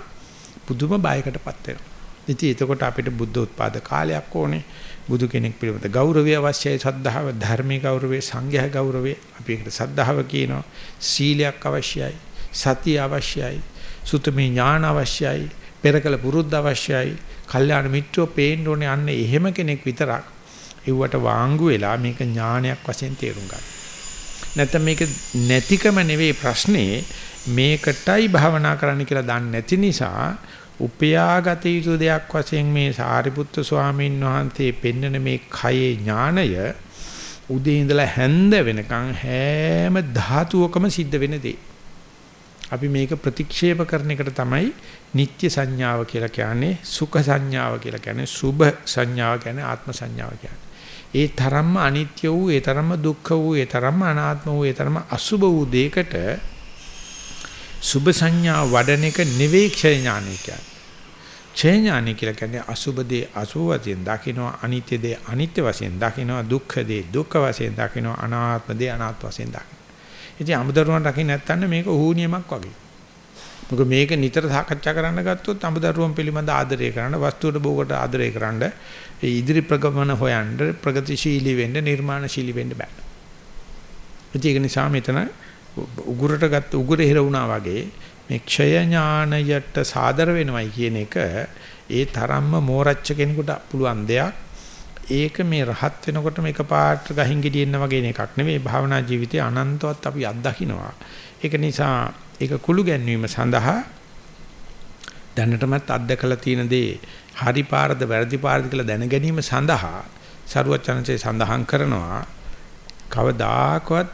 පුදුම බයකටපත් වෙනවා. ඉතින් එතකොට අපිට බුද්ධ උත්පාද කාලයක් ඕනේ. බුදු කෙනෙක් පිළිබඳ ගෞරවය අවශ්‍යයි. සද්ධාව, ධර්මී ගෞරවය, සංඝයා ගෞරවය. අපි ඒකට සද්ධාව කියනවා. සීලයක් අවශ්‍යයි. සතිය අවශ්‍යයි. සුතමේ ඥාන අවශ්‍යයි. පෙරකල පුරුද්ද අවශ්‍යයි. කල්යාණ මිත්‍රෝ පේන්න ඕනේ අන්න එහෙම කෙනෙක් විතරක් ඒවට වාංගු වෙලා මේක ඥානයක් වශයෙන් තේරුම් ගන්න. නැත්නම් මේක නැතිකම නෙවෙයි ප්‍රශ්නේ මේකටයි භවනා කරන්න කියලා දන්නේ නැති නිසා උපයාගත යුතු දෙයක් වශයෙන් මේ සාරිපුත්තු ස්වාමීන් වහන්සේ පෙන්වන මේ කයේ ඥානය උදේ ඉඳලා හැන්ද වෙනකන් හැම ධාතුවකම සිද්ධ වෙන දේ. අපි මේක ප්‍රතික්ෂේප කරන එකට තමයි නිත්‍ය සංඥාව කියලා කියන්නේ සුඛ සංඥාව කියලා කියන්නේ සුභ සංඥාව කියන්නේ ආත්ම සංඥාව කියන්නේ. ඒ තරම්ම අනිත්‍ය වූ, ඒ තරම්ම දුක්ඛ වූ, ඒ තරම්ම අනාත්ම වූ, ඒ තරම්ම අසුභ වූ දෙයකට සුභ සංඥා වඩන එක නෙවෙයි ක්ෂය ඥානය කියන්නේ. ක්ෂය ඥානය කියලා කියන්නේ අසුභ දේ අසුභ වශයෙන් දකිනවා, අනිත්‍ය දේ අනිත්‍ය වශයෙන් දකිනවා, දුක්ඛ දේ දුක්ඛ වශයෙන් දකිනවා, අනාත්ම දේ අනාත්ම වශයෙන් දකිනවා. ඉතින් අමුදරුවන් රකින්න නැත්නම් මේක ඌනියමක් වගේ. මොකද මේක නිතර සාකච්ඡා කරන්න ගත්තොත් අමුදරුවන් පිළිබඳ ආදරය කරන්න, වස්තුවට බෝකට ආදරය කරන්න, ඒ ඉදිරි ප්‍රගමන හොයන්න, ප්‍රගතිශීලී වෙන්න, නිර්මාණශීලී වෙන්න බෑ. ඒක නිසා මෙතන උගුරට ගත්ත උගුරේ හිර වුණා වගේ මේ ක්ෂය ඥානයට සාදර වෙනවයි කියන එක ඒ තරම්ම මෝරච්ච කෙනෙකුට පුළුවන් දෙයක්. ඒක මේ රහත් වෙනකොට මේක පාට ගහින් ගෙඩියෙන්න වගේ එකක් නෙවෙයි භාවනා ජීවිතයේ අනන්තවත් අපි අත්දකින්නවා. ඒක නිසා ඒක කුළු ගැන්වීම සඳහා දැනටමත් අත්දකලා තියෙන දේ හරි පාරද වැරදි පාරද කියලා දැන ගැනීම සඳහා සරුවචනසේ සඳහන් කරනවා කවදාකවත්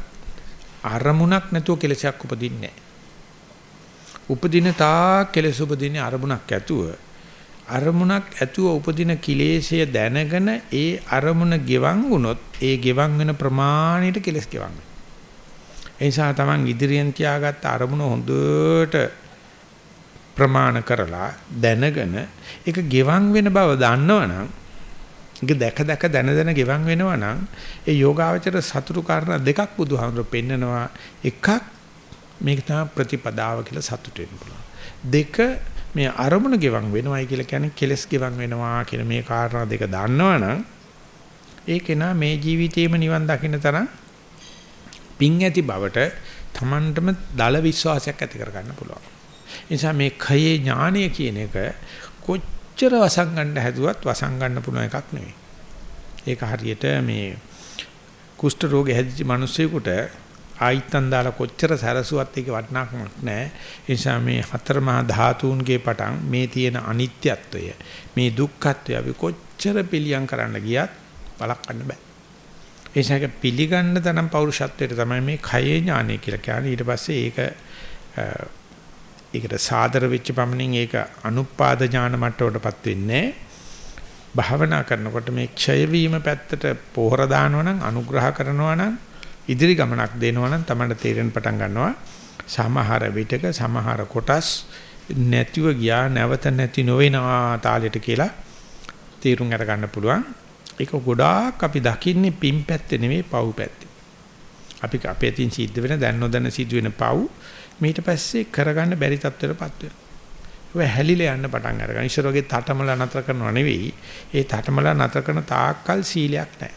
අරමුණක් නැතුව කෙලසයක් උපදින්නේ නැහැ. උපදින තා කෙලස උපදින්නේ අරමුණක් ඇතුව. අරමුණක් ඇතුව උපදින කිලේශය දැනගෙන ඒ අරමුණ ගෙවන් වුණොත් ඒ ගෙවන් වෙන ප්‍රමාණයට කෙලස් ගෙවන් වෙනවා. ඒ නිසා Taman ඉදිරියෙන් තියාගත්ත අරමුණ හොඳට ප්‍රමාණ කරලා දැනගෙන ඒක ගෙවන් වෙන බව දන්නවනම් ඒක දැක දැක දැන දැන ගෙවන් වෙනවනම් ඒ යෝගාවචර සතුරු කාරණා දෙකක් බුදුහාමුදුරු පෙන්නනවා එකක් මේක තමයි ප්‍රතිපදාව කියලා සතුට වෙන්න පුළුවන් දෙක මේ අරමුණ ගෙවන් වෙනවයි කියලා කියන්නේ කෙලස් ගෙවන් වෙනවා කියන මේ කාරණා දෙක දන්නවනම් ඒක නා මේ ජීවිතේම නිවන් දකින්න තරම් පිං ඇති බවට Tamanටම දල විශ්වාසයක් ඇති කරගන්න පුළුවන්. නිසා මේ khයේ ඥානය කියන එක කොච්චර වසංගන්න හැදුවත් වසංගන්න පුළුවන් එකක් නෙවෙයි. ඒක හරියට මේ කුෂ්ඨ රෝගේ හැදිච්ච මිනිස්සෙකුට ආයිත්තන් දාලා කොච්චර සැරසුවත් ඒක වටිනාකමක් නැහැ. ඒ නිසා මේ හතර මහා ධාතුන්ගේ පටන් මේ තියෙන අනිත්‍යත්වය, මේ දුක්ඛත්වය අපි කොච්චර පිළියම් කරන්න ගියත් බලක්වන්න බෑ. ඒසක පිළිගන්න තරම් පෞරුෂත්වයට තමයි මේ khයේ ඥානය කියලා කියන්නේ. ඊට පස්සේ ඒක ඒකට සාදර වෙච්ච පමණින් ඒක අනුපාද ඥාන මට්ටමටපත් වෙන්නේ භාවනා කරනකොට මේ ක්ෂය වීම පැත්තට පොහොර දානවා නම් අනුග්‍රහ කරනවා නම් ඉදිරි ගමනක් දෙනවා නම් තමයි තේරෙන්න පටන් ගන්නවා සමහර විටක සමහර කොටස් නැතිව ගියා නැවත නැති නොවෙනවා තාලෙට කියලා තීරුම් අර ගන්න පුළුවන්. ඒක ගොඩාක් අපි දකින්නේ පින් පැත්තේ නෙමෙයි පව් පැත්තේ. අපි අපේ තින් සිද්ධ වෙන දැන් නොදැන සිද්ධ වෙන පව් ඊට පස්සේ කරගන්න බැරි තත්ත්වයකටපත් වෙනවා. ඔය හැලිලා යන්න පටන් අරගන්න. ඉස්සර වගේ තටමල නතර කරනව නෙවෙයි. ඒ තටමල නතර කරන තාක්කල් සීලයක් නැහැ.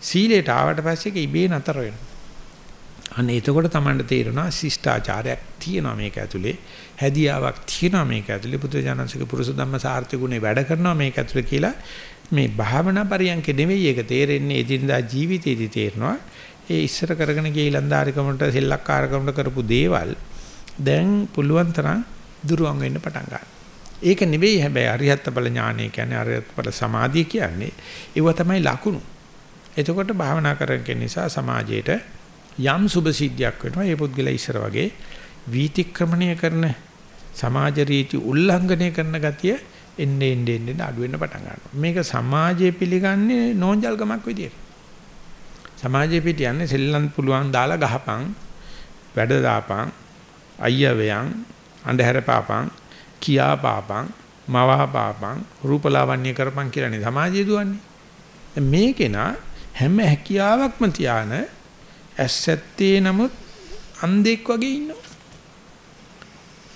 සීලයට ආවට පස්සේ ඒක ඉබේ නතර වෙනවා. අන්න එතකොට තමයි තේරෙනවා ශිෂ්ටාචාරයක් තියෙනවා මේක ඇතුලේ. හැදියාවක් තියෙනවා මේක ඇතුලේ. බුදුජානසික පුරුෂ ධම්ම සාර්ථක ගුණේ වැඩ කරනවා මේක ඇතුලේ කියලා මේ භාවනා පරියන්ක නෙවෙයි ඒක තේරෙන්නේ එදිනදා ජීවිතේදී තේරෙනවා. ඒ ඉස්සර කරගෙන ගිය ඊලන්දාරිකමට සෙල්ලක්කාරකමට කරපු දේවල් දැන් පුළුවන් තරම් දුරවන් වෙන්න පටන් ගන්නවා. ඒක නෙවෙයි හැබැයි අරිහත් බල ඥානය කියන්නේ අරිහත් බල සමාධිය කියන්නේ ඒව තමයි ලකුණු. එතකොට භාවනා කරන නිසා සමාජයේට යම් සුභ සිද්ධියක් වෙනවා. ඒ පුද්ගලයා ඉස්සර වගේ වීතික්‍රමණය කරන සමාජ රීති උල්ලංඝනය කරන ගතිය එන්නේ එන්නේ එන්නේ අඩු වෙන්න පටන් ගන්නවා. මේක සමාජයේ පිළිගන්නේ නෝන්ජල්කමක් විදියට. සමාජයේ පිට යන්නේ සෙල්ලම් පුළුවන් දාලා ගහපන් වැඩ දාපන් අයියා වයන් අන්ධහැර පාපං කියා පාපං මවහ පාපං රූපලාවන්‍ය කරපං කියලානේ සමාජය දුවන්නේ. මේකේන හැම හැකියාවක්ම තියාන ඇස්සැත්තේ නමුත් අන්ධෙක් වගේ ඉන්නවා.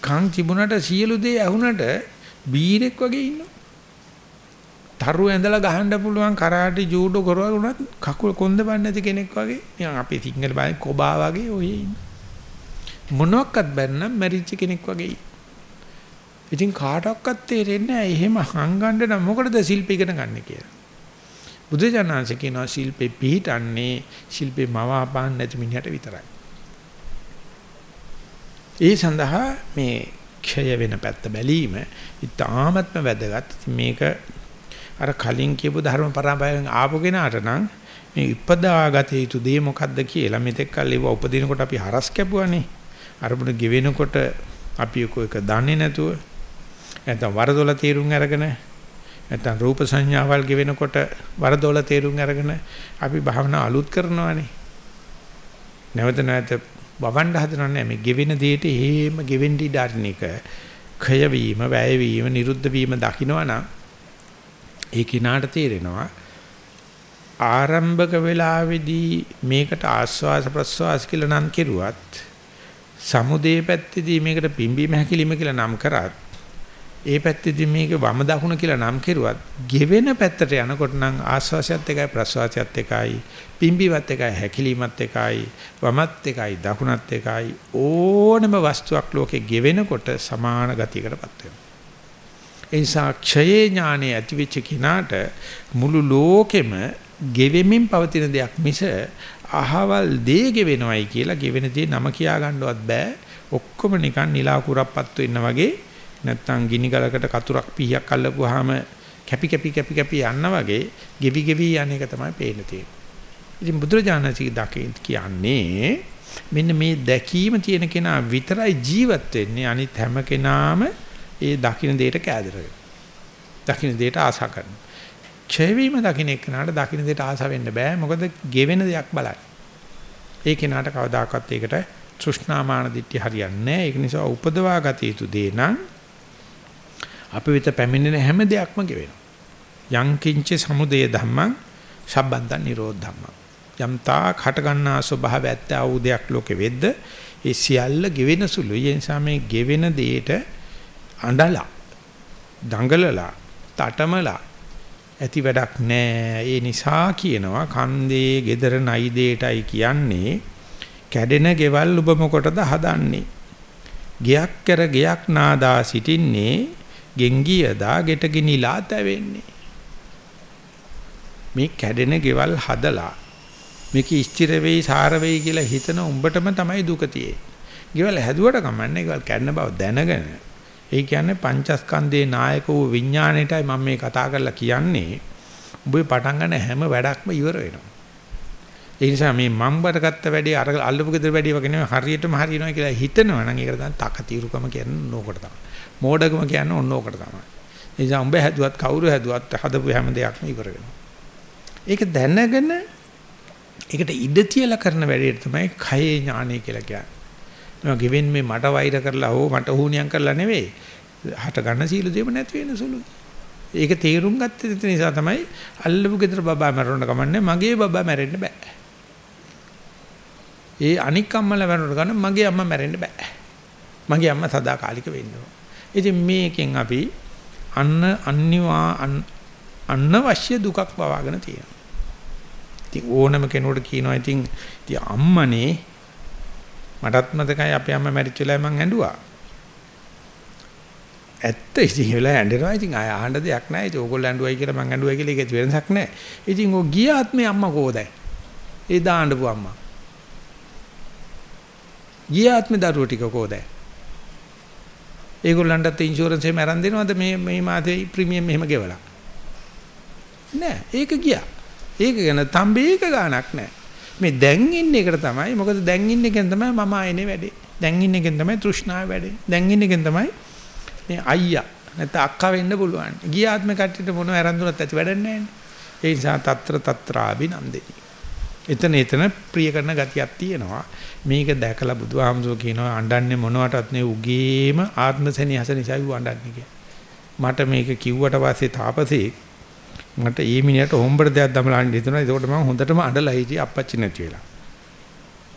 කන් තිබුණට සියලු දේ ඇහුණට බීරෙක් වගේ ඉන්නවා. තරු ඇඳලා ගහන්න පුළුවන් කරාටි ජූඩෝ කරවල උනත් කකුල කොන්ද බන්නේ නැති කෙනෙක් වගේ නිකන් අපේ සිංහල බයෙන් කොබා වගේ ඔය ඉන්නේ මොනක්වත් බැන්නම් මැරිච්ච කෙනෙක් වගේ. ඉතින් කාටවත් තේරෙන්නේ නැහැ එහෙම හංගන්න නම් මොකටද ශිල්පී ඉගෙන ගන්න කියලා. බුදුජානනාංශ කියනවා ශිල්පේ පිහිටන්නේ ශිල්පේ මවාපාන්න නැති මිනිහට විතරයි. ඒ සඳහා මේ ක්ෂය වෙන පැත්ත බැලීම ඉතාමත්ම වැදගත්. මේක අර කලින් කියපු ධර්ම පරම්පරාවෙන් ආපු කෙනාට නම් මේ ඉපදාගත යුතු දේ මොකද්ද කියලා මෙතෙක් කල් ඒව උපදිනකොට අපි හරස් කැපුවානේ. අරමුණ ගෙවෙනකොට අපි එක දන්නේ නැතුව නැත්නම් වරදොල තීරුම් අරගෙන නැත්නම් රූප සංඥාවල් ගෙවෙනකොට වරදොල තීරුම් අරගෙන අපි භාවනා අලුත් කරනවානේ නැවත නැවත වවන්න හදනන්නේ මේ ගෙවෙන දෙයට හේම ගෙවෙන්න ඉඩ අරින එක ක්ෂය වීම වැය වීම නිරුද්ධ වීම දකින්නවනම් ඒ කිනාට තේරෙනවා ආරම්භක වෙලාවේදී මේකට ආස්වාස ප්‍රස්වාස කියලා නම් කෙරුවත් සමුදේ පැත්තේදී මේකට පිම්බීම හැකිලිම කියලා නම් කරත් ඒ පැත්තේදී මේක වම දකුණ කියලා නම් කෙරුවත් ගෙවෙන පැත්තට යනකොට නම් ආස්වාසයත් එකයි ප්‍රස්වාසයත් එකයි පිම්බීමත් එකයි හැකිලිමත් එකයි වමත් එකයි දකුණත් එකයි ඕනම වස්තුවක් ලෝකේ ගෙවෙනකොට සමාන ගතියකටපත් වෙනවා. ඒ නිසා ක්ෂයේ ඥානෙ ඇතිවෙච්ච කිනාට මුළු ලෝකෙම ගෙවෙමින් පවතින දෙයක් මිස අහවල් දේ ගෙවෙනවයි කියලා ගෙවෙන දේ නම කියා ගන්නවත් බෑ. ඔක්කොම නිකන් නිලා කුරප්පත්තු ඉන්න වගේ නැත්තම් ගිනි ගලකට කතුරක් පීයක් අල්ලපුවාම කැපි කැපි කැපි කැපි යන්න වගේ ගෙවි ගෙවි යන එක තමයි පේන්න තියෙන්නේ. ඉතින් බුදුරජාණන්සේ දකින් කියන්නේ මෙන්න මේ දැකීම තියෙන කෙනා විතරයි ජීවත් වෙන්නේ අනිත් හැම කෙනාම ඒ දකින්න දෙයට කෑදර වෙනවා. දකින්න දෙයට ආශා කරනවා. ක්ෂය වීම දකින්න එක්කනට දකින්න දෙයට ආස වෙන්න බෑ මොකද ගෙවෙන දෙයක් බලන්න. ඒ කෙනාට කවදාකවත් ඒකට තෘෂ්ණාමාන දිට්ඨිය හරියන්නේ නැහැ. ඒක නිසා උපදවා ගත යුතු දේ නම් අප වෙත පැමිණෙන හැම දෙයක්ම ගෙවෙනවා. යං කිංච සමුදය ධම්මං සම්බන්ධ නිරෝධ ධම්මං. යම් තා කට ගන්නා ස්වභාවය ඇත්ත වූ දෙයක් ලෝකෙ වෙද්ද ඒ සියල්ල ගෙවෙන සුළුයි. ඒ නිසා මේ ගෙවෙන දෙයට අඬලා දඟලලා තටමලා ඇති වැඩක් නෑ. ඒ නිසා කියනවා කන්දේ gedara නයි දෙයටයි කියන්නේ කැඩෙන ගෙවල් ඔබ මොකටද හදන්නේ? ගයක් කර ගයක් නාදා සිටින්නේ ගෙංගියදා ගෙට ගිනිලා තැවෙන්නේ. මේ කැඩෙන ගෙවල් හදලා මේක ස්ථිර වෙයි සාර වෙයි කියලා හිතන උඹටම තමයි දුක තියෙන්නේ. ගෙවල් හැදුවට කමන්නේ ගෙවල් කැඩන බව දැනගෙන ඒ කියන්නේ පංචස්කන්ධේ නායක වූ විඥාණයටයි මම මේ කතා කරලා කියන්නේ. උඹේ පටන් ගන්න හැම වැඩක්ම ඉවර වෙනවා. ඒ නිසා මේ මම් බරගත්ත වැඩේ අර අල්ලපු ගෙදර වැඩේ වගේ නෙවෙයි හරියටම හරියනවා කියලා හිතනවා නම් ඒකට තමයි තකතිරුකම කියන්නේ ඕකට තමයි. මෝඩකම කියන්නේ ඕන ඕකට තමයි. ඒ නිසා උඹ හැදුවත් කවුරු හැදුවත් හදපු හැම දෙයක්ම ඉවර වෙනවා. ඒක දැනගෙන ඒකට ඉඩ තියලා කරන වැඩේට තමයි කයේ ඥානය කියලා කියන්නේ. මම ගෙවෙන් මේ මට වෛර කරලා හෝ මට හුණියම් කරලා නෙවෙයි. හට ගන්න සීල දෙම නැති වෙන සුළුයි. ඒක තේරුම් ගත්ත නිසා තමයි අල්ලපු ගෙදර බබා මැරුණ කමන්නේ මගේ බබා මැරෙන්න බෑ. ඒ අනික් අම්මලා මැරුණ ගන්න මගේ අම්මා මැරෙන්න බෑ. මගේ අම්මා සදාකාලික වෙන්න ඕන. ඉතින් මේකෙන් අපි අන්න අනිවා අනවශ්‍ය දුකක් පවාගෙන තියෙනවා. ඉතින් ඕනම කෙනෙකුට කියනවා ඉතින් ඉතින් අම්මනේ මටත් මතකයි අපේ අම්මා මැරිච්ච වෙලාවේ මං ඇඬුවා. ඇත්ත ඉතින් ඒ වෙලාවේ ඇඬෙනවා ඉතින් ආය අහන්න දෙයක් නැහැ. ඉතින් ඕගොල්ලෝ ඇඬුවයි කියලා මං ඇඬුවයි කියලා ඒක වෙනසක් නැහැ. ඉතින් ඔය ගිය ආත්මේ අම්මා කොහොදයි? ඒ දාන්නපු අම්මා. ගිය ආත්මේ දරුවෝ ටික කොහොදයි? ඒගොල්ලන්ටත් ඉන්ෂුරන්ස් එහෙම අරන් දෙනවද මේ මේ මාසේ ප්‍රීමියම් එහෙම ගෙවලා? නෑ ඒක ගියා. ඒක ගැන තම්බේක ගාණක් නෑ. මේ දැන් ඉන්න එකට තමයි මොකද දැන් ඉන්න එකෙන් තමයි මම ආයනේ වැඩේ. දැන් ඉන්න එකෙන් තමයි තෘෂ්ණාව වැඩේ. දැන් ඉන්න එකෙන් තමයි මේ අයියා නැත්නම් අක්කා වෙන්න පුළුවන්. ගිය ආත්ම කට්ටියට මොනව අරන්දුනත් ඇති වැඩක් නැහැ ඒ නිසා తත්‍ර తත්‍රාබිනන්දේ. එතන එතන ප්‍රිය කරන ගතියක් තියෙනවා. මේක දැකලා බුදුහාමුදුරුවෝ කියනවා අඬන්නේ මොනවටත් නේ උගේම ආත්මසෙනියස නිසා ඌ අඬන්නේ කියලා. මට මේක කිව්වට පස්සේ තාපසේ මට ඒ මිනිහට හොම්බර දෙයක් දමලා අඬ හිතුණා. ඒකට මම හොඳටම අඬලා හිටියේ අප්පච්චි නැති වෙලා.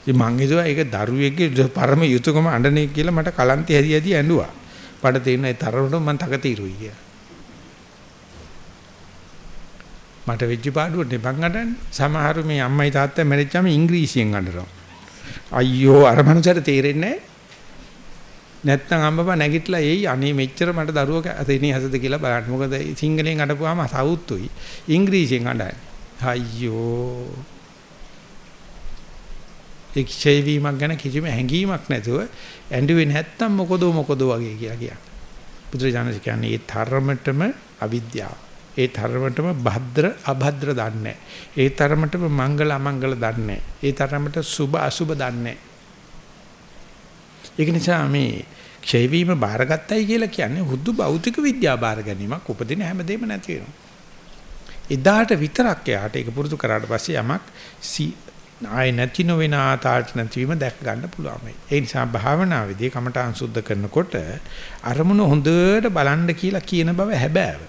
ඉතින් මං හිතුවා ඒක දරුවෙක්ගේ පරම යුතුයකම අඬන්නේ කියලා මට කලන්තය හැදි හැදි ඇඬුවා. මට තේරෙනවා ඒ තරමට මං තකතිරුයි කියලා. මට වෙච්ච පාඩුවට දෙපන් අඬන්නේ. සමහරු මේ අම්මයි තාත්තයි මැරිච්චාම ඉංග්‍රීසියෙන් අඬනවා. අයියෝ අර මනුස්සයට තේරෙන්නේ නැත්තම් අම්මපා නැගිටලා එයි අනේ මෙච්චර මට දරුවක අතේනේ හසද කියලා බලන්න. මොකද සිංහලෙන් අඬපුවාම සවුත්තුයි. ඉංග්‍රීසියෙන් අඬන්නේ. අයියෝ එක්ෂේ වීමක් ගැන කිසිම හැඟීමක් නැතුව ඇඬුවේ නැත්තම් මොකද මොකද වගේ කියලා කියන්නේ. බුදුරජාණන් කියන්නේ ඒ තරමටම අවිද්‍යාව. ඒ තරමටම භද්‍ර අභද්‍ර දන්නේ ඒ තරමටම මංගල අමංගල දන්නේ ඒ තරමට සුබ අසුබ දන්නේ ඒක නිසා මේ ක්ෂය වීම බාරගත්තයි කියලා කියන්නේ හුදු භෞතික විද්‍යාව බාර ගැනීමක් උපදින හැමදේම නැති වෙනවා එදාට විතරක් යාට ඒක පුරුදු කරාට පස්සේ යමක් ආය නැති නොවෙන ආතාට නැතිවීම දැක ගන්න පුළුවන් වෙයි. ඒ නිසා භාවනාවේදී කමඨාන් සුද්ධ කරනකොට අරමුණ හොඳට බලන්න කියලා කියන බව හැබෑව.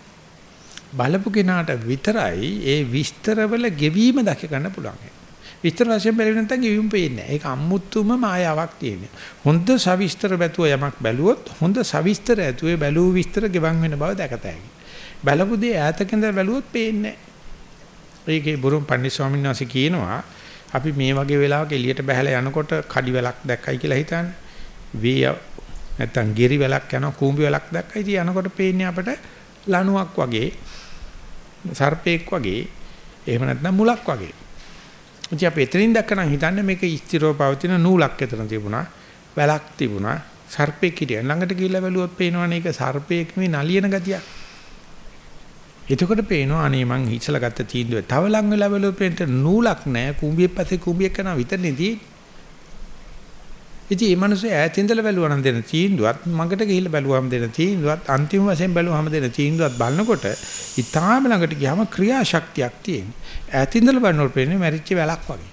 බලපු කෙනාට විතරයි ඒ විස්තරවල ගෙවීම දැක ගන්න පුළුවන්. විස්තර වශයෙන් බැලුවේ නැත්නම් ගෙවීම පේන්නේ නැහැ. ඒක අමුතුම මායාවක් තියෙනවා. හොඳ සවිස්තර බැතුව යමක් බැලුවොත් හොඳ සවිස්තර ඇතුවේ බැලුව විස්තර ගෙවන් වෙන බව දැකතයි. බලපු දේ ඈතකින්ද බැලුවොත් පේන්නේ නැහැ. ඒකේ බුරුම් පන්දි ස්වාමීන් වහන්සේ කියනවා අපි මේ වගේ වෙලාවක එළියට බහැලා යනකොට කඩි වැලක් දැක්කයි කියලා හිතන්නේ. වේ නැත්තම් ගෙරි වැලක් යනවා කූඹි වැලක් දැක්කයි ඉතින් යනකොට පේන්නේ අපට ලණුවක් වගේ සර්පෙක් වගේ එහෙම නැත්නම් මුලක් වගේ. ඉතින් අපි එතනින් දැක්කනම් හිතන්නේ මේක ස්ථිරව පවතින නූලක් එතන තිබුණා. වැලක් තිබුණා. සර්පෙක් හිටියා. ළඟට ගිහිල්ලා බැලුවොත් පේනවනේ ඒක සර්පෙක් නෙවෙයි නලියන ගතියක්. එතකොට පේනවා අනේ මං හිචලා ගත්ත තීන්දුව. තව ලඟ වෙලා බැලුවොත් පේන්න නූලක් නැහැ. කුඹියෙක් පස්සේ කුඹියක් කරනවා විතරනේ තියෙන්නේ. ඉතින් මේ මිනිස්සු ඈත ඉඳලා බැලුවා නම් දෙන තීන්දුවත් මගට ගිහිල්ලා බැලුවාම දෙන තීන්දුවත් අන්තිම වශයෙන් බැලුවාම දෙන තීන්දුවත් බලනකොට ඊටාම ළඟට ගියාම ක්‍රියාශක්තියක් තියෙන. ඈත ඉඳලා බලනකොට පේන්නේ මැරිච්ච වැලක් වගේ.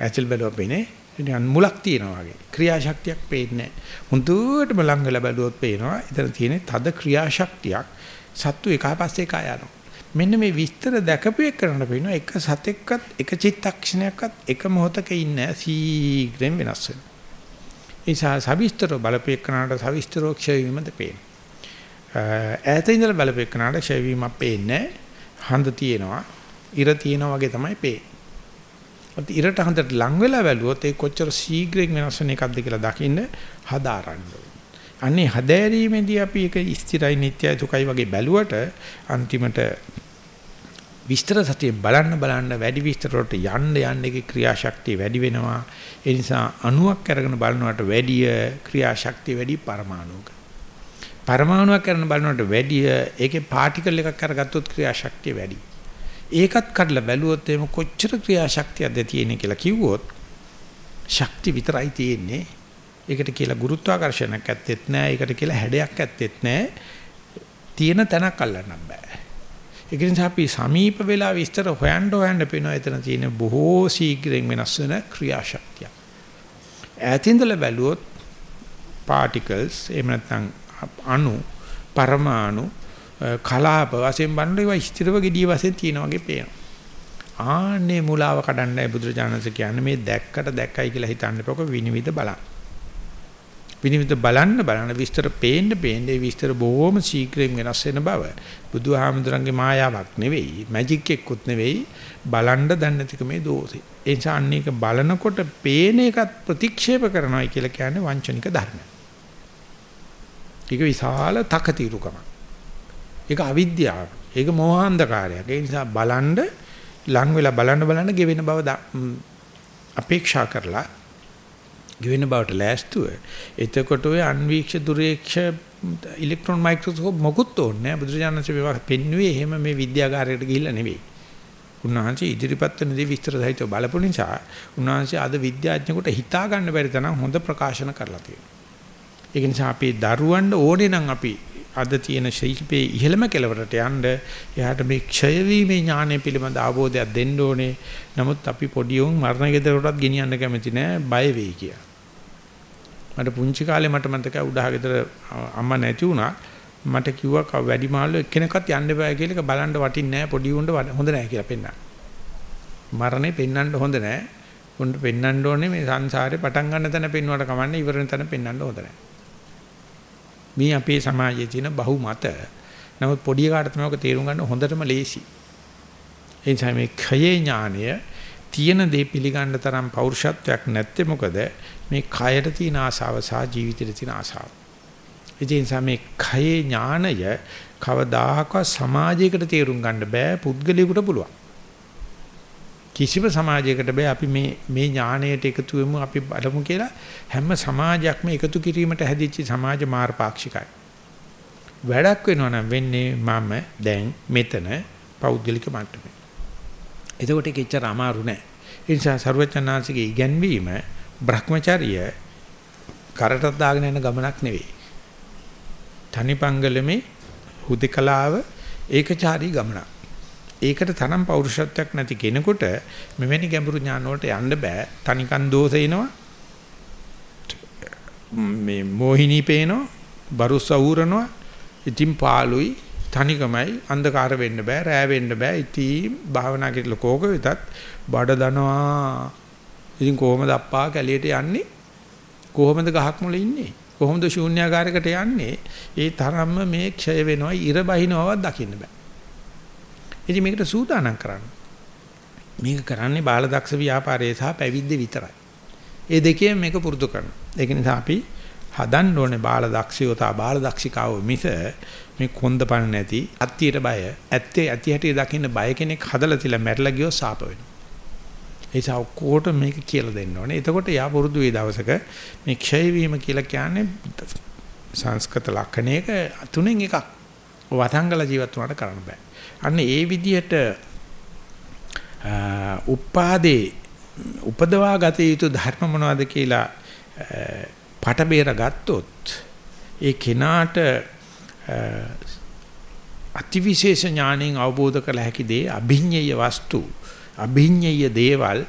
ඈතල් බැලුවා පේන්නේ නිකන් මුලක් තියෙනවා වගේ. ක්‍රියාශක්තියක් පේන්නේ නැහැ. හුදුටම ළඟ වෙලා බැලුවොත් පේනවා. එතන තියෙන්නේ තද ක්‍රියාශක්තියක්. සත්තු එකපස්සේ එකා යනවා. මෙන්න මේ විස්තර දැකපු එකනට පේනවා එක සතෙක්වත් එක චිත්තක්ෂණයක්වත් එක මොහොතක ඉන්නේ සීඝ්‍රයෙන් වෙනස් වෙනවා. ඒ සවිස්තර බලපෑකනට සවිස්තරෝ ක්ෂය වීමද පේනවා. ඈත ඉඳලා බලපෑකනට ක්ෂය වීමක් පේන්නේ හඳ තියෙනවා, ඉර තියෙනවා වගේ තමයි පේන්නේ. අත් ඉරට හඳට ලං වෙලා බැලුවොත් ඒ කොච්චර ශීඝ්‍රයෙන් වෙනස් වෙන එකක්ද කියලා දකින්න හදාරන්න අනේ හදෑරීමේදී අපි ඒක ස්ථිරයි නිට්ටයයි දුකයි වගේ බැලුවට අන්තිමට විස්තර සතිය බලන්න බලන්න වැඩි විස්තර වලට යන්න යන්න ඒකේ ක්‍රියාශක්තිය වැඩි වෙනවා. ඒ නිසා අණුවක් අරගෙන බලනවට වැඩිය ක්‍රියාශක්තිය වැඩි පරමාණුක. පරමාණුවක් කරන බලනවට වැඩිය ඒකේ පාටිකල් එකක් අරගත්තොත් ක්‍රියාශක්තිය වැඩි. ඒකත් කඩලා බැලුවොත් එහෙම කොච්චර ක්‍රියාශක්තියක්ද තියෙන්නේ කියලා කිව්වොත් ශක්ති විතරයි තියෙන්නේ. ඒකට කියලා ගුරුත්වාකර්ෂණයක් ඇත්තෙත් නැහැ. ඒකට කියලා හැඩයක් ඇත්තෙත් නැහැ. තියෙන තැනක් අල්ලන්න බෑ. ඒක නිසා අපි සමීප වෙලා විස්තර හොයන්න හොයන්න පේනවා එතන තියෙන බොහෝ ශීඝ්‍රයෙන් වෙනස් වෙන ක්‍රියාශක්තිය. ඈතින්දලා බැලුවොත් particles එහෙම නැත්නම් අණු පරමාණු කලාප වශයෙන් බලන ඒවා ස්ථිරව gediy වශයෙන් තියෙන වගේ පේනවා. ආන්නේ මුලාව කඩන්නයි බුදුරජාණන්සේ කියන්නේ මේ දැක්කට දැක්කයි කියලා හිතන්න එපා. විනිවිද බලන්න. විනිවිද බලන්න බලන්න විස්තර පේන්න පේන්න ඒ විස්තර බොහොම ශීඝ්‍රයෙන් වෙනස් වෙන බව. බුදුහාමුදුරන්ගේ මායාවක් නෙවෙයි මැජික් එක්කුත් නෙවෙයි බලන්න දන්නේ නැතිකමේ දෝෂේ. ඒ නිසා අන්න එක බලනකොට පේන එකත් ප්‍රතික්ෂේප කරනවා කියලා කියන්නේ වංචනික ධර්මයක් ඒක විශාල තකතිරුකමක්. ඒක අවිද්‍යාව ඒක මෝහාන්ධකාරයක් ඒ නිසා බලන්න ලං වෙලා බලන්න බලන්න ගෙවෙන බව අපේක්ෂා කරලා ගෙවෙන බවට ලෑස්තුව. එතකොට ඔය අන්වීක්ෂ දුරේක්ෂ ඉලෙක්ට්‍රෝන මයික්‍රොස්කෝප් මොකුත් ඕනේ නැහැ. බුදුරජාණන්සේ මේවා පෙන්වුවේ එහෙම මේ විද්‍යාගාරයකට ගිහිල්ලා නෙවෙයි. උන්වහන්සේ ඉදිරිපත් වෙන දේ විස්තර සහිතව බලපු නිසා උන්වහන්සේ අද විද්‍යාඥයෙකුට හිතා ගන්න බැරි තරම් හොඳ ප්‍රකාශන කරලා තියෙනවා. ඒක නිසා අපි දරුවන්ට ඕනේ නම් අපි අද තියෙන ශිල්පයේ ඉහළම කෙලවරට යන්න එයාට මේ ක්ෂය වීමේ ඥානය පිළිබඳ අවබෝධයක් දෙන්න ඕනේ. නමුත් අපි පොඩි උන් මරණ ගෙදරටත් ගෙනියන්න කැමති නෑ බය වෙයි කියලා. මට පුංචි කාලේ මට මතකයි උඩහ ගෙදර අම්මා නැති වුණා. මට කිව්වා වැඩි මාළු එක්කෙනෙක්වත් යන්න බෑ කියලා ඒක බලන්න වටින්නේ නෑ පොඩි උන්ට හොඳ නෑ කියලා පෙන්නන්න. මරණය පෙන්වන්න හොඳ නෑ. උන්ට පෙන්වන්න ඕනේ මේ සංසාරේ පටන් ගන්න තැන පෙන්වුවට කමන්නේ ඉවරන තැන පෙන්වන්න හොඳ නෑ. මේ අපේ සමාජයේ තියෙන බහු මත. නමුත් පොඩි කාට මේක තේරුම් ගන්න හොඳටම ලේසි. ඒ නිසා මේ khයේ ඥානය තියෙන දේ පිළිගන්න තරම් පෞරුෂත්වයක් නැත්තේ මොකද මේ කයට තියෙන ආසාව සහ ජීවිතේට තියෙන ආසාව. ඒ නිසා මේ khයේ ඥානය කවදාහකවත් සමාජයකට තේරුම් ගන්න බෑ පුද්ගලයෙකුට පුළුවන්. කිසිම සමාජයකට බෑ අපි මේ මේ ඥාණයට එකතු වෙමු අපි බලමු කියලා හැම සමාජයක්ම එකතු කිරීමට හැදිච්ච සමාජ මාර්ගපාක්ෂිකයි. වැඩක් වෙනවා නම් වෙන්නේ මම දැන් මෙතන පෞද්ගලික මට්ටමේ. එතකොට ඒක එච්චර අමාරු නෑ. ඒ නිසා ਸਰවචනාංශිකේ ඉගැන්වීම Brahmacharya කරටත් දාගෙන යන ගමනක් නෙවෙයි. තනිපංගලමේ හුදකලාව ඒකචාරී ගමනක්. ඒකට තරම් පෞරුෂත්වයක් නැති කෙනෙකුට මෙවැනි ගැඹුරු ඥාන වලට යන්න බෑ. තනිකන් දෝෂ එනවා. මේ මොහිනී පේනවා, බරුස් අවුරනවා. ඉතින් පාළුයි, තනිකමයි, අන්ධකාර වෙන්න බෑ, රෑ වෙන්න බෑ. ඉතින් භාවනා කියලා කෝක වෙතත් බඩ දනවා. ඉතින් කොහොමද අප්පා කැලියට යන්නේ? කොහොමද ගහක් මුල ඉන්නේ? කොහොමද ශූන්‍යාකාරයකට යන්නේ? ඒ තරම්ම මේ ක්ෂය වෙනවා, ඉර බහිනවවත් දකින්න බෑ. ඉතින් මේකට සූදානම් කරන්න. මේක කරන්නේ බාලදක්ෂ ව්‍යාපාරයේ සහ පැවිද්ද විතරයි. ඒ දෙකෙන් මේක පුරුදු කරනවා. ඒක නිසා අපි හදන්න ඕනේ බාලදක්ෂයෝ තා බාලදක්ෂිකාවෝ මිස මේ කොන්දපණ නැති අත්තියට බය ඇත්තේ ඇති හැටි දකින්න බය කෙනෙක් හදලා තියලා මැරලා ගියෝ සාප වෙනවා. ඒ නිසා ඔක්කොට මේක කියලා දෙන්න ඕනේ. එතකොට යා පුරුදු වේ දවසක මේ ක්ෂය වීම කියලා කියන්නේ සංස්කෘත ලක්ෂණයක තුනෙන් එකක්. වතංගල ජීවත් වුණාට කරන්න බෑ. අන්න ඒ විදිහට උපාදේ උපදවා ගත යුතු ධර්ම මොනවද කියලා පට බේර ගත්තොත් ඒ කෙනාට අතිවිශේෂ ඥාණයෙන් අවබෝධ කළ හැකි දේ අභිඤ්ඤය වස්තු අභිඤ්ඤය දේවල්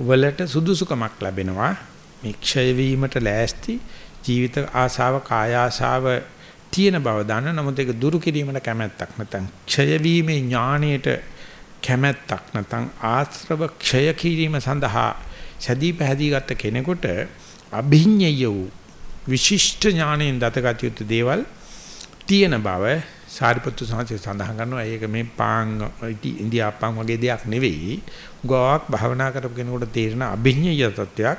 වලට සුදුසුකමක් ලැබෙනවා. මේ ක්ෂය වීමට ලෑස්ති ජීවිත ආශාව කාය ආශාව තියෙන බව දන්න. නමුත් ඒක දුරු කිරීමට කැමැත්තක් නැත්නම් ක්ෂය වීමේ ඥාණයට කැමැත්තක් නැත්නම් ආශ්‍රව ක්ෂය කිරීම සඳහා සැදී පැහැදී ගත්ත කෙනෙකුට අභිඤ්ඤය වූ විශිෂ්ට ඥාණයෙන් දතගත යුතු දේවල් තියෙන බව සාරිපුත්තු සාංශය සඳහන් කරනවා ඒක මේ පාන් ඉන්දියාප්පන් වගේ දෙයක් නෙවෙයි ගෝවක් භවනා කරපු කෙනෙකුට තේරෙන අභිඤ්ඤය තත්වයක්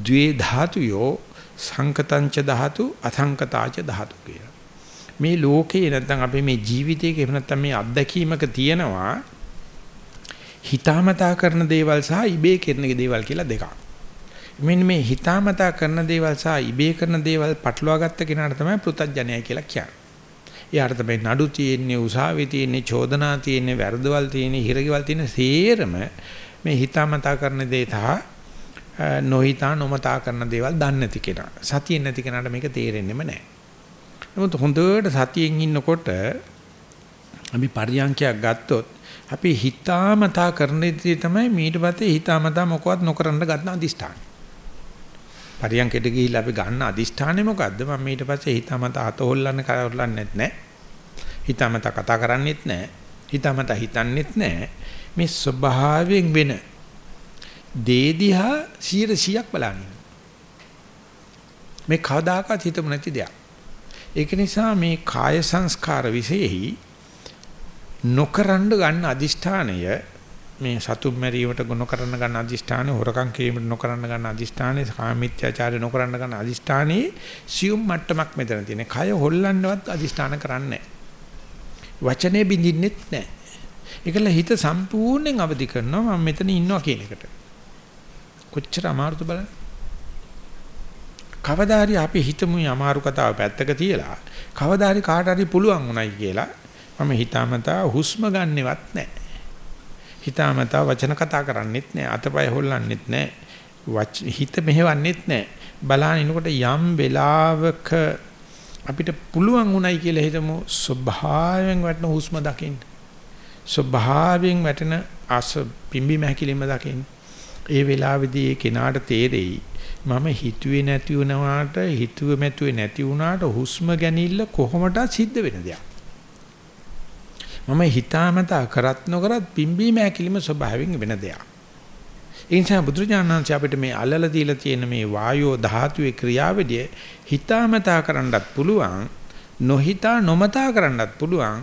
ද්වේ ධාතුයෝ සංකතංච ධාතු අසංකතාච ධාතු කියලා. මේ ලෝකේ නැත්නම් අපේ මේ ජීවිතයේ එහෙම නැත්නම් මේ අත්දැකීමක තියෙනවා හිතාමතා කරන දේවල් සහ ඉබේ කරන දේවල් කියලා දෙකක්. මෙන්න මේ හිතාමතා කරන දේවල් සහ ඉබේ කරන දේවල් පටලවා ගත්ත කෙනාට තමයි පෘතජ්ජනයයි කියලා කියන්නේ. එයාට තමයි නඩු තියෙන්නේ, උසාවියේ තියෙන්නේ, චෝදනා තියෙන්නේ, වැරදවල් තියෙන්නේ, හිරගෙවල් තියෙන්නේ සේරම මේ හිතාමතා කරන දේ සහ නොහිතා නොමතා කරන දේවල් දන්නේ නැති කෙනා. සතියෙන් නැති කෙනාට මේක තේරෙන්නෙම නැහැ. නමුත් හොඳට සතියෙන් ඉන්නකොට අපි පරියන්කයක් ගත්තොත් අපි හිතාමතා කරන දේ තමයි ඊට පස්සේ හිතාමතා මොකවත් නොකරන ගන්න අදිෂ්ඨාන. පරියන්කෙට ගිහිල්ලා අපි ගන්න අදිෂ්ඨානේ මොකද්ද? මම ඊට පස්සේ හිතාමතා අත හොල්ලන්න කරවලන්නේ නැහැ. හිතාමතා කතා කරන්නේත් නැහැ. හිතාමතා හිතන්නේත් නැහැ. මේ ස්වභාවයෙන් වෙන දේ දිහා 100ක් බලන්නේ. මේ කවදාකවත් හිතමු නැති දෙයක්. ඒක නිසා මේ කාය සංස්කාර විශේෂෙහි නොකරන්න ගන්න අදිෂ්ඨානය මේ සතුම් මැරීමට ගොනු කරන්න ගන්න අදිෂ්ඨානය හොරකම් කිරීමට නොකරන්න ගන්න අදිෂ්ඨානය කාමීත්‍යාචාරය නොකරන්න ගන්න අදිෂ්ඨානයේ සියුම් මට්ටමක් මෙතන තියෙන. කය හොල්ලන්නවත් අදිෂ්ඨාන කරන්නේ වචනේ බින්දින්නෙත් නැහැ. ඒකල හිත සම්පූර්ණයෙන් අවදි කරනවා මම මෙතන ඉන්නවා කියන එකට. කොච්චර අමාරුද බලන්න. කවදාහරි අපි හිතමු අමාරු කතාව පැත්තක තියලා කවදාහරි කාට හරි පුළුවන් උනායි කියලා මම හිතාමතා හුස්ම ගන්නෙවත් නැහැ. හිතාමතා වචන කතා කරන්නෙත් නැහැ. අතපය හොල්ලන්නෙත් නැහැ. හිත මෙහෙවන්නෙත් නැහැ. බලාන ඉනකොට යම් වෙලාවක අපිට පුළුවන් උනායි කියලා හිතමු ස්වභාවයෙන් වටන හුස්ම දකින්න. ස්වභාවයෙන් වැටෙන අස පිම්බි මහකිලිම දකින්න. ඒ වෙලාවේදී ඒ කෙනාට තේරෙයි මම හිතුවේ නැති වුණාට හිතුවේ මැතුවේ නැති වුණාට හුස්ම ගැනීමල කොහොමද සිද්ධ වෙන දෙයක්. මම හිතාමතා කරත් නොකරත් පිම්බීම ඇකිලිම ස්වභාවයෙන් වෙන දෙයක්. ඒ නිසා බුදුරජාණන් අපිට මේ අලල දීලා තියෙන මේ වායෝ ධාතුවේ ක්‍රියාවලිය හිතාමතා කරන්නත් පුළුවන් නොහිතා නොමතා කරන්නත් පුළුවන්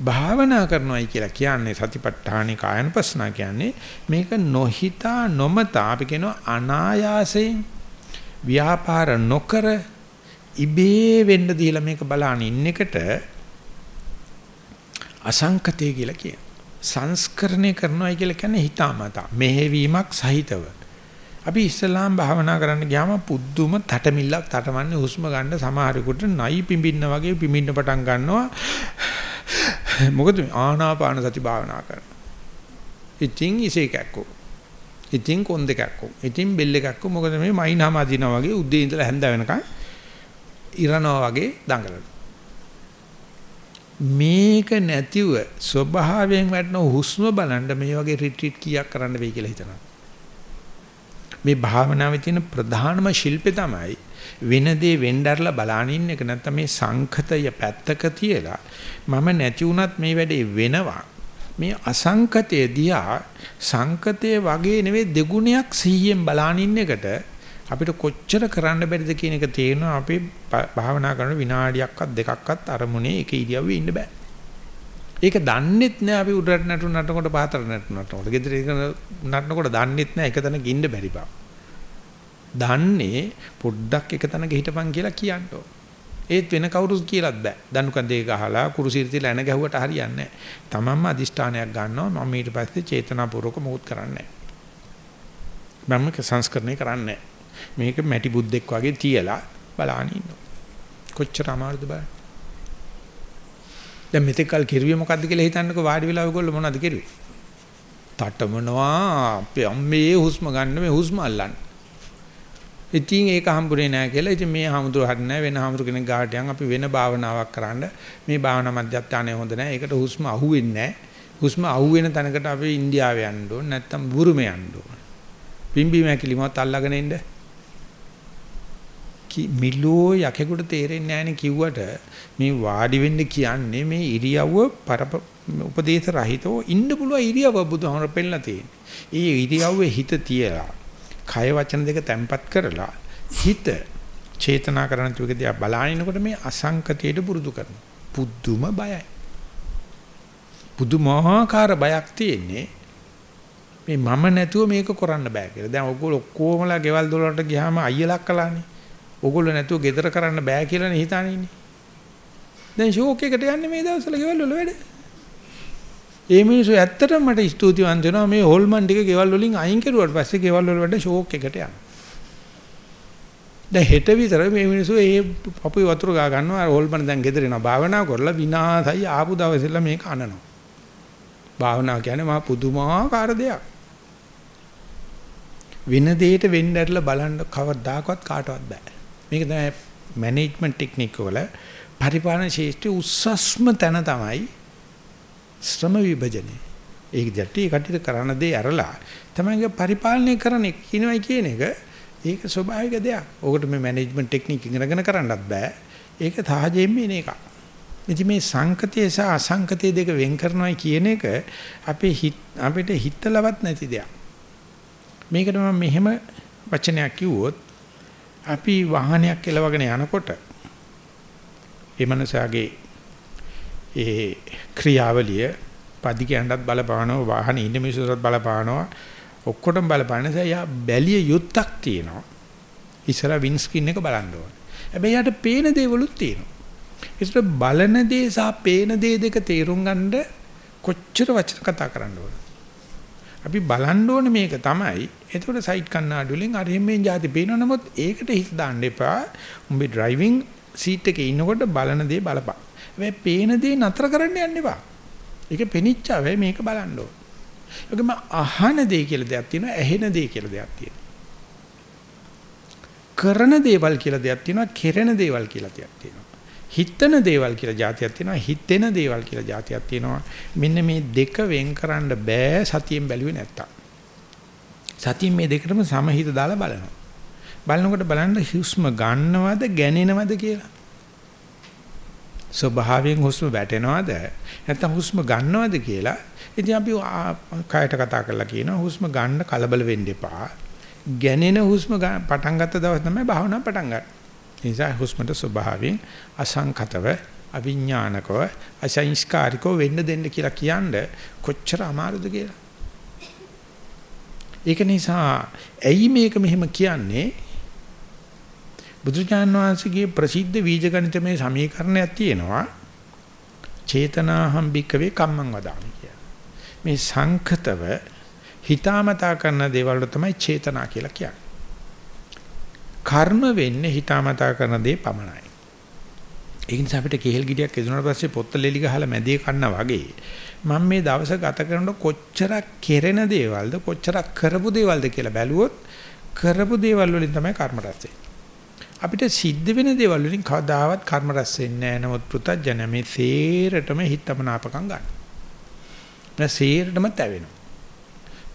භාවනා කරනවායි කියලා කියන්නේ සතිපට්ඨානික ආයනපස්නා කියන්නේ මේක නොහිතා නොමතා අපි කියනවා අනායාසයෙන් ව්‍යාපාර නොකර ඉබේ වෙන්න දීලා මේක බලන ඉන්න එකට අසංකතය කියලා කියන. සංස්කරණය කරනවායි කියලා කියන්නේ හිතාමතා මෙහෙවීමක් සහිතව. අපි ඉස්ලාම් භාවනා කරන්න ගියාම පුදුම තටමිල්ලක් තටමන්නේ හුස්ම ගන්න සමහරෙකුට නයි පිඹින්න වගේ පිඹින්න පටන් ගන්නවා. මොකද ආනාපාන සති භාවනා කරනවා. ඉතින් ඉසේකක්කෝ. ඉතින් කොන් දෙකක්කෝ. ඉතින් බෙල් එකක්කෝ. මොකද මේ මයින්හම අදිනවා වගේ උදේ ඉඳලා හැන්ද වෙනකන් ඉරනවා වගේ දඟලනවා. මේක නැතිව ස්වභාවයෙන් වටන හුස්ම බලන්න මේ වගේ රිට්‍රීට් කීයක් කරන්න වෙයි කියලා හිතනවා. මේ භාවනාවේ තියෙන ප්‍රධානම ශිල්පේ තමයි වෙන දේ වෙnderලා බලානින්න එක නැත්නම් මේ සංකතය පැත්තක තියලා මම නැති වුණත් මේ වැඩේ වෙනවා. මේ අසංකතය දිහා සංකතය වගේ නෙවෙයි දෙගුණයක් සිහියෙන් බලානින්න එකට අපිට කොච්චර කරන්න බැරිද කියන එක තේරෙනවා අපි භාවනා කරන විනාඩියක්වත් දෙකක්වත් අරමුණේ එක ඉරියව්වේ ඉන්න බෑ. ඒක දන්නෙත් නෑ අපි උඩට නටු නටනකොට පහතට නටු නටනකොට. ගෙදර එක නටනකොට දන්නෙත් නෑ එක තැනක ඉන්න බැරි බව. දන්නේ පොඩ්ඩක් එක තැනක හිටපන් කියලා කියන්න ඕන. ඒත් වෙන කවුරුත් කියලාත් බෑ. දණු කන්දේ ගහලා කුරුසිර තියලා එන ගැහුවට හරියන්නේ නෑ. තමන්ම අදිෂ්ඨානයක් ගන්නවා මම ඊට පස්සේ චේතනාපූර්වක මොහොත් කරන්නේ නෑ. මම සංස්කරණය කරන්නේ නෑ. මේක මැටි බුද්දෙක් වගේ තියලා බලාන ඉන්නවා. කොච්චර අමාරුද බලන්න. දැන් මෙතෙක් කල් කිරුවේ මොකද්ද කියලා හිතන්නකෝ වාඩි වෙලා ඔයගොල්ලෝ මොනවද කිරුවේ? තටමනවා අපේ අම්මේ හුස්ම ගන්න මේ හුස්ම අල්ලන්න. ඉතින් ඒක හම්බුනේ නැහැ කියලා. ඉතින් මේ හමුදුර හරිය නැහැ වෙන හමුදුර කෙනෙක් ගාට යන් අපි වෙන භාවනාවක් කරන්න මේ භාවනා මධ්‍යස්ථානය හොඳ නැහැ. ඒකට හුස්ම අහුවෙන්නේ නැහැ. හුස්ම අහුවෙන තැනකට අපි ඉන්දියාවේ යන්න ඕන නැත්නම් බුරුමේ යන්න ඕන. පිම්බි මැකිලිමත් අල්ලගෙන ඉන්න. මිලෝ යකෙකුට තේරෙන්නේ නැහැ කිව්වට මේ වාඩි වෙන්න කියන්නේ මේ ඉරියව්ව උපදේශ රහිතව ඉන්න පුළුවන් ඉරියව්ව බුදුහමර පෙන්නලා තියෙන්නේ. ඒ ඉරියව්වේ හිත තියලා කය වචන දෙක තැම්පත් කරලා හිත චේතනා කරන තුකදී බලානිනකොට මේ අසංකතයට පුරුදු කරනවා. පුදුම බයයි. පුදුමාකාර බයක් තියෙන්නේ මේ මම නැතුව මේක කරන්න බෑ කියලා. දැන් ඔයගොල්ලෝ ඔක්කොමලා ගෙවල් දොරට ගියාම අයියලක් කලානේ. ඕගොල්ලෝ නැතුව ගෙදර කරන්න බෑ කියලා නේ හිතානේ ඉන්නේ. දැන් ෂෝක් එකට යන්නේ මේ දවස්වල ගෙවල් වල වැඩ. ඒ මිනිස්සු ඇත්තටම මට ස්තුතිවන්ත වෙනවා මේ හොල්මන් ටික ගෙවල් වලින් අයින් කරුවාට පස්සේ ගෙවල් වල වැඩ ෂෝක් එකට යනවා. දැන් හෙට විතර මේ මිනිස්සු ඒ පපුවේ වතුර ගා ගන්නවා අර හොල්මන් දැන් ගෙදර එනවා භාවනා කරලා විනාසයි ආපු දවසෙල්ලා මේක අනනවා. භාවනා කියන්නේ මහා පුදුමාකාර දෙයක්. වෙන දෙයකට වෙන්න ඇරලා බලන්න කවදාකවත් කාටවත් බෑ. මේක තමයි මැනේජ්මන්ට් ටෙක්නික් වල පරිපාලන ශේෂ්ත්‍රයේ උස්සස්ම තැන තමයි ශ්‍රම විභජනය. ඒක දැටි කටිට කරන දේ අරලා තමයිගේ පරිපාලනය කරන කිනවයි කියන එක ඒක ස්වභාවික දෙයක්. ඕකට මේ මැනේජ්මන්ට් ටෙක්නික් ඉගෙනගෙන කරන්නත් බෑ. ඒක සහජයෙන්ම එන එකක්. ඉතින් මේ සංකතිය සහ අසංකතිය දෙක වෙන් කරනවායි කියන එක අපේ හිත අපිට හිතලවත් නැති දෙයක්. මේකට මම මෙහෙම වචනයක් කිව්වොත් අපි වාහනයක් එලවගෙන යනකොට ඒ මනසාගේ ඒ ක්‍රියාවලිය පදිකයන්ටත් බලපානවා වාහනේ ඉන්න මිනිස්සුන්ටත් බලපානවා. ඔක්කොටම බලපාන නිසා යා බැලිය යුත්තක් තියෙනවා. ඉස්සර වින් ස්ක්‍රීන් එක බලන්න ඕනේ. හැබැයි යාට පේන දේවලුත් තියෙනවා. ඒසට බලන දේ සහ පේන දේ දෙක තේරුම් ගන්න කොච්චර වචන කතා කරන්න ඕනද? අපි බලන්න ඕනේ මේක තමයි. එතකොට සයිඩ් කන්නාඩි වලින් අර එම්මෙන් જાති පේනවා නමුත් ඒකට හිත දාන්න එපා. උඹේ ඩ්‍රයිවිං සීට් එකේ ඉන්නකොට බලන දේ බලපන්. හැබැයි පේන දේ නතර කරන්න යන්න එපා. ඒක පෙනිච්චා වෙයි මේක බලන්න ඕන. ඒකම අහන දේ කියලා දෙයක් තියෙනවා, ඇහෙන දේ කියලා දෙයක් තියෙනවා. කරන දේවල් කියලා දෙයක් තියෙනවා, කෙරෙන දේවල් කියලා දෙයක් තියෙනවා. හිතන දේවල් කියලා જાතියක් තියෙනවා හිතෙන දේවල් කියලා જાතියක් තියෙනවා. මෙන්න මේ දෙක වෙන් කරන්න බෑ සතියෙන් බැලුවේ නැත්තම්. සතියෙන් මේ දෙකටම සමහිත දාලා බලනවා. බලනකොට බලන්න හුස්ම ගන්නවද ගැනෙනවද කියලා. ස්වභාවයෙන් හුස්ම වැටෙනවද නැත්නම් හුස්ම ගන්නවද කියලා. ඉතින් අපි කයට කතා කරලා කියනවා හුස්ම ගන්න කලබල වෙන්න එපා. ගැනෙන හුස්ම පටන් ගත්ත දවස් තමයි භාවනාව පටන් ගන්නේ. නිසා හුස්මට ස්වභාවයෙන් අසංකතව අවිඥානකව අසංස්කාරිකව වෙන්න දෙන්න කියලා කියන්නේ කොච්චර අමාරුද කියලා. ඒක නිසා ඇයි මේක මෙහෙම කියන්නේ? බුදුචාන් වහන්සේගේ ප්‍රසිද්ධ වීජගණිතමය සමීකරණයක් තියෙනවා. චේතනාහම් භික්කවේ කම්මං වදාමි කියලා. මේ සංකතව හිතාමතා කරන දේවල් තමයි චේතනා කියලා කියන්නේ. කර්ම වෙන්නේ හිතාමතා කරන දේ පමණයි. ඒ නිසා අපිට කේල් ගෙඩියක් එදුනාට පස්සේ පොත්ත ලෙලි ගහලා මැදේ කන්නා වගේ මම මේ දවස ගත කරනකොට කොච්චරක් කෙරෙන දේවල්ද කොච්චරක් කරපු දේවල්ද කියලා බැලුවොත් කරපු දේවල් වලින් තමයි කර්ම රැස් අපිට සිද්ධ වෙන දේවල් වලින් කවදාවත් කර්ම රැස් වෙන්නේ නැහැ. නමුත් පෘථජන මේ සේරටම හිතමනාපකම් ගන්න. මම සේරටම තැවෙනවා.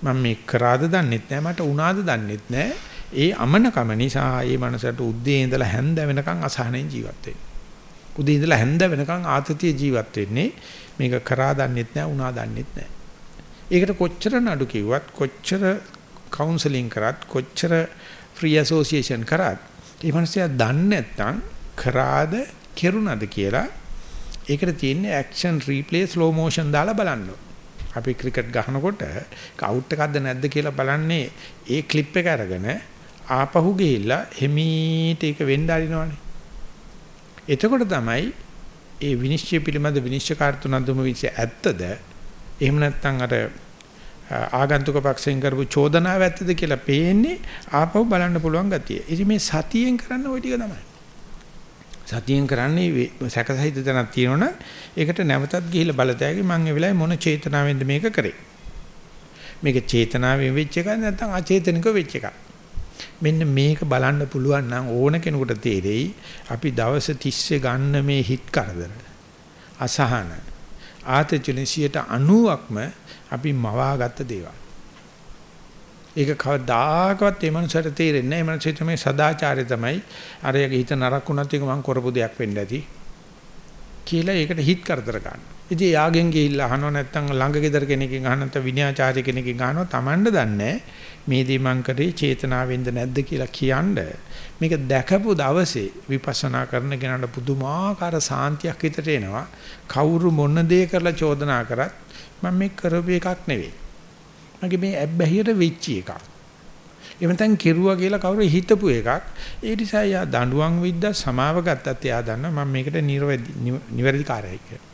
මම මේ කරාද දන්නෙත් නැහැ මට උනාද දන්නෙත් නැහැ. ඒ අමනකම නිසා ඒ මනසට උද්දී ඉඳලා හැන්ද වෙනකන් අසහනෙන් ජීවත් වෙන්නේ. උදේ ඉඳලා හැන්ද වෙනකන් ආතතිය ජීවත් වෙන්නේ මේක කරා දන්නෙත් නැහැ උනා දන්නෙත් නැහැ. ඒකට කොච්චර නඩු කිව්වත් කොච්චර කවුන්සලින් කරත් කොච්චර ෆ්‍රී ඇසෝසියේෂන් කරත් ඒ මනසයා දන්නේ නැත්නම් කරාද කෙරුණාද කියලා ඒකට තියෙන්නේ ඇක්ෂන් රීප්ලේ ස්ලෝ මෝෂන් දාලා බලන්න. අපි ක්‍රිකට් ගහනකොට අවුට් එකක්ද නැද්ද කියලා බලන්නේ ඒ ක්ලිප් එක අරගෙන ආපහු ගිහිල්ලා හිමීට ඒක වෙන්න ආරිනවනේ. එතකොට තමයි ඒ විනිශ්චය පිළිබඳ විනිශ්චයකාරතුනන්දුම විශ්ය ඇත්තද එහෙම නැත්නම් අර ආගන්තුක පක්ෂයෙන් කරපු චෝදනාව ඇත්තද කියලා පේන්නේ ආපහු බලන්න පුළුවන් ගතිය. ඉතින් මේ සතියෙන් කරන්න ওই ටික තමයි. සතියෙන් කරන්නේ සැකසහිත තැනක් තියෙනවනම් ඒකට නැවතත් ගිහිල්ලා බලතෑගේ මම ඒ වෙලාවේ මොන චේතනාවෙන්ද මේක කරේ. මේක චේතනාවෙන් වෙච්ච එකක් නැත්නම් අචේතනික වෙච්ච එකක්. මෙන්න මේක බලන්න පුළුවන් නම් ඕන කෙනෙකුට තේරෙයි අපි දවස් 30 ගන්න මේ හිත් කරදර අසහන ආතතිලින් 90%ක්ම අපි මවාගත්ත දේවල්. ඒක කවදාකවත් ඒ මනුස්සයට තේරෙන්නේ නැහැ. ඒ මනුස්සය තමයි සදාචාරය තමයි අරයගේ හිත නරක වුණත් ඒක මං කරපු දෙයක් වෙන්න ඇති. කියලා ඒකට හිත කරදර ගන්න. ඉතින් යාගෙන් ගිහිල්ලා අහනවා නැත්නම් ළඟ ගෙදර කෙනකින් අහන නැත්නම් විනයාචාර්ය කෙනකින් අහනවා Tamanda දන්නේ මේ දේ මං කරේ චේතනාවෙන්ද නැද්ද කියලා කියන්න මේක දැකපු දවසේ විපස්සනා කරන කෙනාට පුදුමාකාර සාන්තියක් හිතට එනවා. කවුරු මොන දේ කරලා චෝදනා කරත් මම මේ කරපු එකක් නෙවෙයි. මගේ මේ ඇබ්බැහියට වෙච්ච එකක්. එහෙම නැත්නම් කෙරුවා කියලා කවුරු හිතපු එකක්. ඒ නිසා යා දඬුවම් විද්දා සමාව ගත්තත් එයා දන්නා මම මේකට නිවැරදි කාර්යයි කියලා.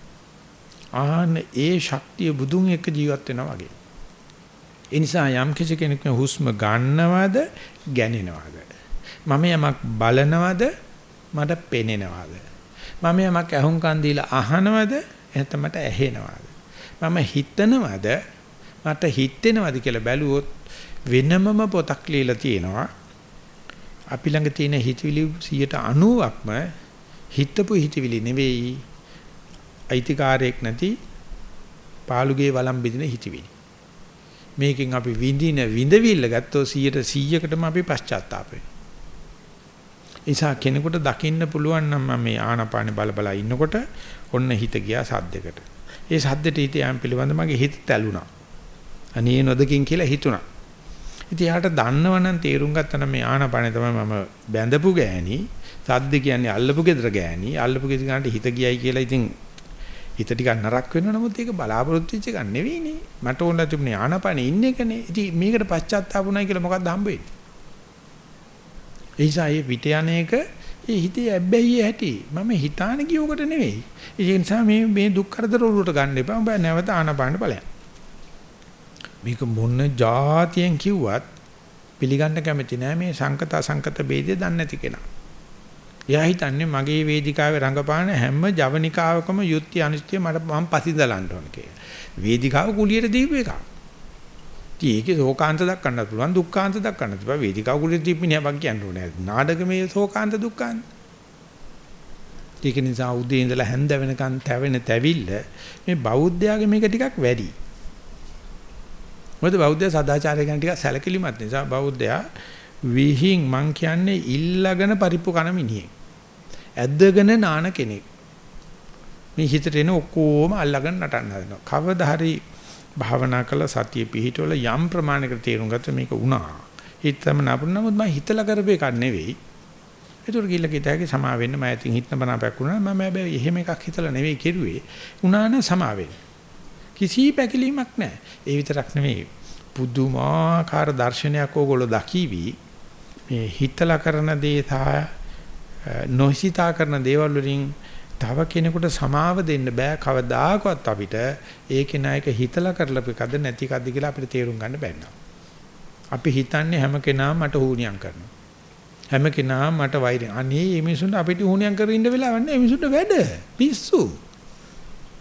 ආන ඒ ශක්තිය බුදුන් එක්ක ජීවත් වෙනවා වගේ. ඒ නිසා යම් කිසි කෙනෙක් හුස්ම ගන්නවද ගැනෙනවද? මම යමක් බලනවද මට පෙනෙනවද? මම යමක් අහුම්කන් දීලා අහනවද එහෙනම් මට ඇහෙනවද? මම හිතනවද මට හිතෙනවද කියලා බැලුවොත් වෙනමම පොතක් ලියලා තියෙනවා. අපි ළඟ තියෙන හිතවිලි 90%ක්ම හිතපු හිතවිලි නෙවෙයි. අයිතිකාරයක් නැති පාළුගේ වළම් බෙදින හිතවිලි. මේකෙන් අපි විඳින විඳවිල්ල ගත්තොත් 100%කටම අපි පශ්චාත්තාප වෙනවා. නිසා කෙනෙකුට දකින්න පුළුවන් නම් මම මේ ආනාපානෙ බල බල ඉන්නකොට ඔන්න හිත ගියා සද්දෙකට. ඒ සද්දෙට හිත යම් පිළිබඳ මගේ හිත තැළුණා. අනේ නොදකින් කියලා හිතුණා. ඉතින් යාට දන්නවනම් තේරුම් ගත්තා නම් මේ ආනාපානෙ තමයි මම බැඳපු ගෑණි. සද්ද කියන්නේ අල්ලපු gedra ගෑණි. අල්ලපු gedra ගන්නට හිත ගියයි කියලා ඉතින් හිත ටිකක් නරක වෙනවා නමුත් ඒක බලාපොරොත්තු වෙච්ච එකක් නෙවෙයිනේ. මට ඕනලා තිබුණේ ආනාපානෙ ඉන්න එකනේ. ඉතින් මේකට පශ්චාත්තාපුණයි කියලා මොකක්ද හම්බ වෙන්නේ? ඒ නිසා මේ පිට යන එක ඒ හිතේ ඇබ්බැහිය ඇති. මම හිතාන ගියෝකට නෙවෙයි. ඒ නිසා මේ මේ දුක් කරදර උරුට ගන්න එපා. ඔබ නැවත ආනපාන බලයන්. මේක මොන જાතියෙන් කිව්වත් පිළිගන්න කැමති නෑ මේ සංකත අසංකත ભેදය දන්නේ නැති කෙනා. එයා හිතන්නේ මගේ වේදිකාවේ රංගපාන හැම ජවනිකාවකම යුක්ති අනිත්‍ය මට මම පසින්දලන්න ඕන කියලා. වේදිකාව කුලියට දීපු එකක්. ඉතින් ඒකේ ශෝකාන්ත දක්වන්නත් පුළුවන් දුක්ඛාන්ත දක්වන්නත් පුළුවන් වේදිකාව කුලියට දීපිනේ බං කියන්න ඕනේ. නාටකමේ ශෝකාන්ත දුක්ඛාන්ත. ඒක නිසා උදේ ඉඳලා හැන්ද වෙනකන් තැවෙන තැවිල්ල මේ බෞද්ධයාගේ මේක ටිකක් වැඩි. මොකද බෞද්ධය සදාචාරය ගැන ටිකක් සැලකිලිමත් නිසා බෞද්ධයා විහිං මං කියන්නේ ඉල්ලගෙන පරිප්පු කන මිනිහෙක්. ඇද්දගෙන නාන කෙනෙක්. මේ හිතට එන ඔක්කොම අල්ලගෙන නටන්න හදනවා. කවදා හරි භාවනා කළ සතිය පිහිටවල යම් ප්‍රමාණයකට තේරුම් ගත්ත මේක වුණා. හිතම නපුන නමුත් මම හිතලා කරපු එකක් නෙවෙයි. ඒතර ගිල්ල කිතාගේ සමා වෙන්න මම ඉතින් හිතන බනපයක් වුණා මම හැබැයි එහෙම එකක් හිතලා නෙවෙයි කෙරුවේ. උනා නම් සමා වෙන්න. කිසි පැකිලීමක් නැහැ. ඒ විතරක් නෙවෙයි. පුදුමාකාර දර්ශනයක් ඕගොල්ලෝ දකිවි. මේ හිතලා කරන දේ සහ නොහිතා කරන දේවල් වලින් තව කෙනෙකුට සමාව දෙන්න බෑ කවදාකවත් අපිට ඒකේ නායක හිතලා කරලපෙකද නැති කද්ද කියලා අපිට තේරුම් ගන්න බැන්නා. අපි හිතන්නේ හැම කෙනාම මට හුණියම් කරනවා. හැම කෙනාම මට වෛරය. අනේ මේ මිනිසුන්ට අපිට හුණියම් කරගෙන ඉන්න වෙලාවක් නැහැ. මිනිසුන්ට වැඩ. පිස්සු.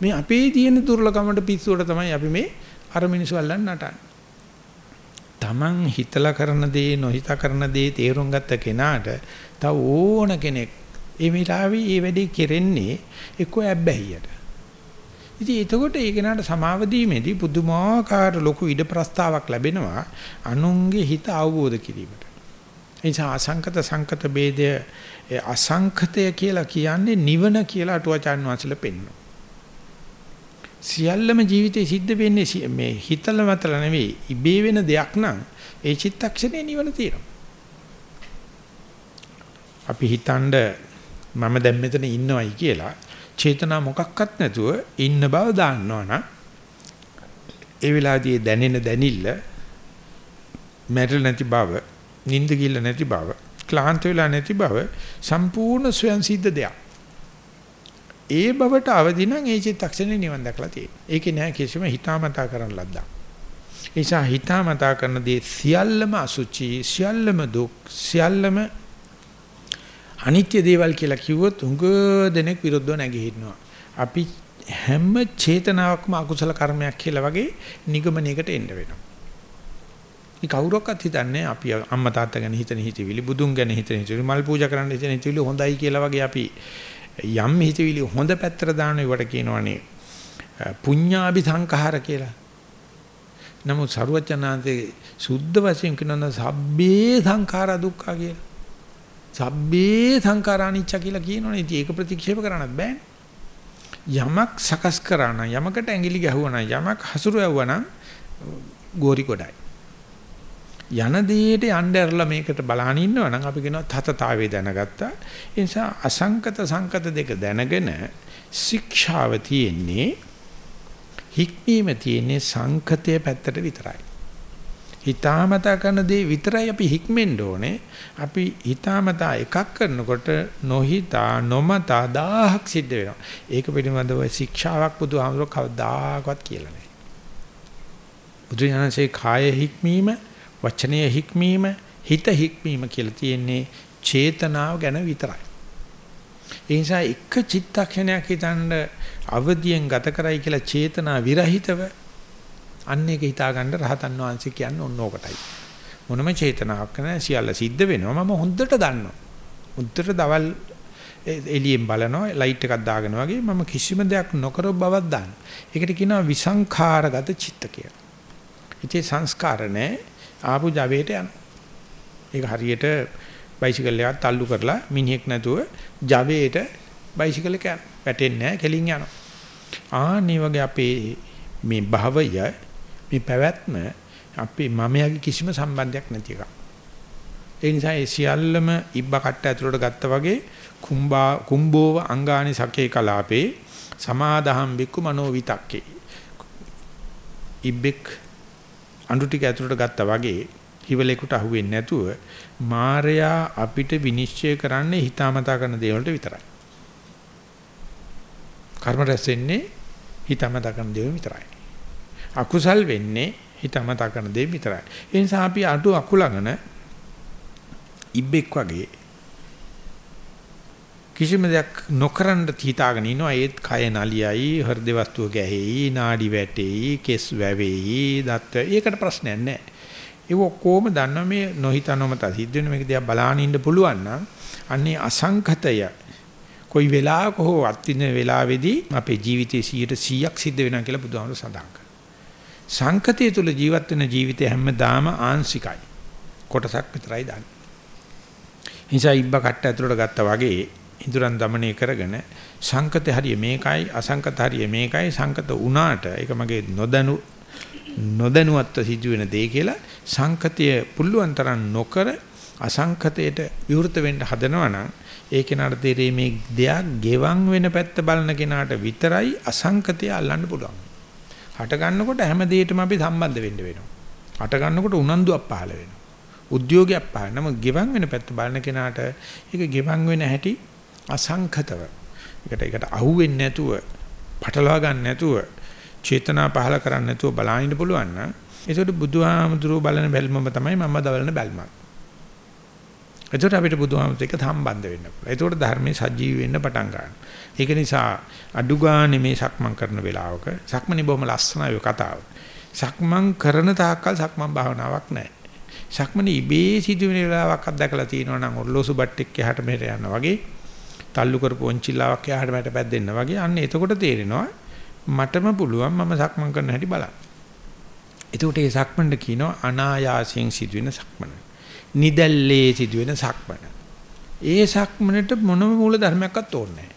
මේ අපේ තියෙන දුර්ලකමට පිස්සුවට තමයි අපි මේ අර මිනිස්සු අල්ලන්න නටන්නේ. Taman හිතලා කරන දේ නොහිතා කරන දේ තේරුම් ගත්ත කෙනාට තව ඕන කෙනෙක් ඒ වෙලාවේ මේ වැඩේ කෙරෙන්නේ එක්ක ඇබ්බැහියට. ඉතින් එතකොට ඒ කෙනාට සමාව දීමේදී පුදුමාකාර ලොකු ඉඩ ප්‍රස්තාවක් ලැබෙනවා අනුන්ගේ හිත අවබෝධ කිරීමට. ඒ නිසා අසංකත සංකත ભેදය අසංකතය කියලා කියන්නේ නිවන කියලා අටුවචාන් වහන්සේලා පෙන්වනවා. සියල්ලම ජීවිතේ සිද්ධ වෙන්නේ මේ හිතල මතල නෙවෙයි ඉබේ වෙන දෙයක් නම් ඒ චිත්තක්ෂණේ නිවන තියෙනවා. අපි හිතනද මම දැන් මෙතන ඉන්නවයි කියලා චේතනා මොකක්වත් නැතුව ඉන්න බව දාන්නවනම් ඒ වෙලාවේදී දැනෙන දැනිල්ල මැරෙල නැති බව, නිින්ද කිල්ල නැති බව, ක්ලාන්ත වෙලා නැති බව සම්පූර්ණ ස්වයන් සිද්ධ දෙයක්. ඒ බවට අවදි නම් ඒ චිත්තක්ෂණේ නිවන් දැකලා තියෙනවා. ඒකේ නෑ කිසිම හිතාමතා කරන්න ලද්දා. ඒ නිසා හිතාමතා කරන දේ සියල්ලම අසුචි, සියල්ලම දුක්, සියල්ලම අනිත්‍ය දේවල් කියලා කිව්වොත් උඟ දෙනෙක් විරුද්ධව නැගිටිනවා. අපි හැම චේතනාවක්ම අකුසල කර්මයක් කියලා වගේ නිගමනයකට එන්න වෙනවා. මේ කවුරක්වත් හිතන්නේ අපි අම්මා තාත්තා ගැන හිතන හිතවිලි බුදුන් ගැන හිතන හිතවිලි මල් පූජා කරන්න හිතන හිතවිලි හොඳයි කියලා වගේ අපි යම් හිතවිලි හොඳ පැත්තට දාන ඒවට කියනවනේ පුඤ්ඤාභි සංඛාර කියලා. නමුත් සරුවචනාන්තේ සුද්ධ වශයෙන් කියනවා සබ්බේ සංඛාර දුක්ඛ කියලා. සබ්බේ සංඛාරානිච්ච කියලා කියනවනේ. ඉතින් ඒක ප්‍රතික්ෂේප කරන්නත් බෑනේ. යමක් සකස් කරා නම් යමකට ඇඟිලි ගැහුවා නම් යමක් හසුරු යවුවා නම් ගෝරි කොටයි. යන දෙයට යන්න ඇරලා මේකට බලහන් ඉන්නවා නම් අපි කියනවා තතතාවේ දැනගත්තා. ඒ නිසා අසංකත සංකත දෙක දැනගෙන ශික්ෂාව තියෙන්නේ හික්මීම තියෙන්නේ සංකතයේ පැත්තට විතරයි. හිතාමතා කරන දේ විතරයි අපි හික්මෙන්න ඕනේ. අපි හිතාමතා එකක් කරනකොට නොහිතා නොමතා දාහක් සිද්ධ වෙනවා. ඒක පිළිබඳව ශික්ෂාවක් බුදුහාමුදුරුවෝ කවදාකවත් කියලා නැහැ. බුදුරජාණන්සේ කාය හික්මීම, වචනය හික්මීම, හිත හික්මීම කියලා තියෙන්නේ චේතනාව ගැන විතරයි. ඒ නිසා එක චිත්තක්ෂණයක් හිතන්න අවදියෙන් ගත කරයි කියලා චේතනා විරහිතව අන්න ඒක හිතා ගන්න රහතන් වහන්සේ කියන්නේ ඔන්න ඕකටයි. මොනම චේතනාවක් නැහැ සියල්ල සිද්ධ වෙනවා මම හොඳට දන්නවා. හොඳට දවල් එළියෙන් බලනවා ලයිට් එකක් දාගෙන වගේ මම කිසිම දෙයක් නොකර බවක් දාන්න. ඒකට කියනවා විසංඛාරගත චිත්ත කියලා. ඉතින් සංස්කාර නැහැ ආපු ජවයට යන. ඒක හරියට බයිසිකල් එකක් තල්ලු කරලා මිනිහෙක් නැතුව ජවයට බයිසිකල් එක යන. වැටෙන්නේ නැහැ කෙලින් යනවා. ආන්නේ වගේ අපේ මේ භවය මේ පැවැත්ම අපේ මමයාගේ කිසිම සම්බන්ධයක් නැති එකක්. ඒ නිසා ඒ සියල්ලම ඉබ්බ කට්ට ඇතුළට ගත්තා වගේ කුම්බා කුම්බෝව අංගානි සකේ කලාපේ සමාදහම් බික්කු මනෝ විතක්කේ. ඉබ්බෙක් අඳු ටික ඇතුළට ගත්තා වගේ හිවලෙකුට අහුවෙන්නේ නැතුව මායයා අපිට විනිශ්චය කරන්නේ හිතාමතා කරන දේ වලට විතරයි. කර්ම රැස් වෙන්නේ හිතාමතා කරන දේ විතරයි. අකුසල් වෙන්නේ හිතාමතා කරන දේ විතරයි. ඒ නිසා අපි අටු අකුලගෙන ඉබ්බෙක් වගේ කිසිම දෙයක් නොකරන හිතාගෙන ඉනවා ඒත් කය නලියයි හෘද වස්තුව ගැහෙයි නාඩි වැටෙයි කෙස් වැවෙයි දත් ඒකට ප්‍රශ්නයක් නැහැ. ඒක කොහොම දන්න මේ නොහිතනොමත සිද්ධ වෙන මේක දිහා බලාගෙන ඉන්න පුළුවන් නම් අන්නේ අසංකතය. කොයි වෙලාවක හෝ අත්විඳ වෙලාවේදී අපේ ජීවිතයේ 100ක් සිද්ධ වෙනවා කියලා බුදුහාමුදුරු සඳහන් කරනවා. සංකතය තුල ජීවත් වෙන ජීවිතය හැමදාම ආංශිකයි. කොටසක් විතරයි දාන්නේ. නිසා ඉබ්බ කට්ට ඇතුලට ගත්තා වගේ ඉදurang দমনය කරගෙන සංකත හරිය මේකයි අසංකත හරිය මේකයි සංකත වුණාට ඒක මගේ නොදනු නොදැනුවත්ව සිදුවෙන දේ කියලා සංකතය පුළුවන් තරම් නොකර අසංකතයට විවෘත වෙන්න හදනවනම් ඒ කෙනාට තේරෙන්නේ මේ දෙයක් ගෙවන් වෙන පැත්ත බලන කෙනාට විතරයි අසංකතය අල්ලන්න පුළුවන්. හට ගන්නකොට හැම දෙයකටම අපි සම්බන්ධ වෙන්න වෙනවා. හට ගන්නකොට උනන්දුවක් පහළ වෙනවා. උද්‍යෝගයක් පහළ. නම ගෙවන් වෙන පැත්ත බලන කෙනාට ඒක ගෙවන් වෙන හැටි අසංඛතව. ඒකට ඒකට අහුවෙන්නේ නැතුව, පටලවා ගන්න නැතුව, චේතනා පහළ කරන්න නැතුව බලන්න පුළුවන් නම් ඒකට බුදුහාමුදුරුවෝ බලන බැල්මම තමයි මම දවලන බැල්ම. ඒකට අපිට බුදුහාමුදුරුවෝ එක්ක සම්බන්ධ වෙන්න පුළුවන්. ඒකට ධර්මයේ සජීවී වෙන්න පටන් ගන්නවා. ඒක නිසා අඩුගානේ මේ සක්මන් කරන වෙලාවක සක්මනේ බොහොම ලස්සනයි කතාව. සක්මන් කරන තාක්කල් සක්මන් භාවනාවක් නැහැ. සක්මනේ ඉබේ සිදුවෙන වෙලාවක් අත්දකලා තියෙනවා නම් ඔර්ලෝසු බට්ටෙක් එහාට මෙහෙට යනවා වගේ තල්ලු කරපු ඔන්චිල්ලාවක් එහාට මට පැද්දෙන්න වගේ අන්න එතකොට තේරෙනවා මටම පුළුවන් මම සක්මන් කරන හැටි බලන්න. එතකොට ඒ සක්මන්ට කියනවා අනායාසයෙන් සිදුවෙන සක්මන. නිදැල්ලේ සිදුවෙන සක්මන. ඒ සක්මනට මොනම මූල ධර්මයක්වත් ඕනේ මූල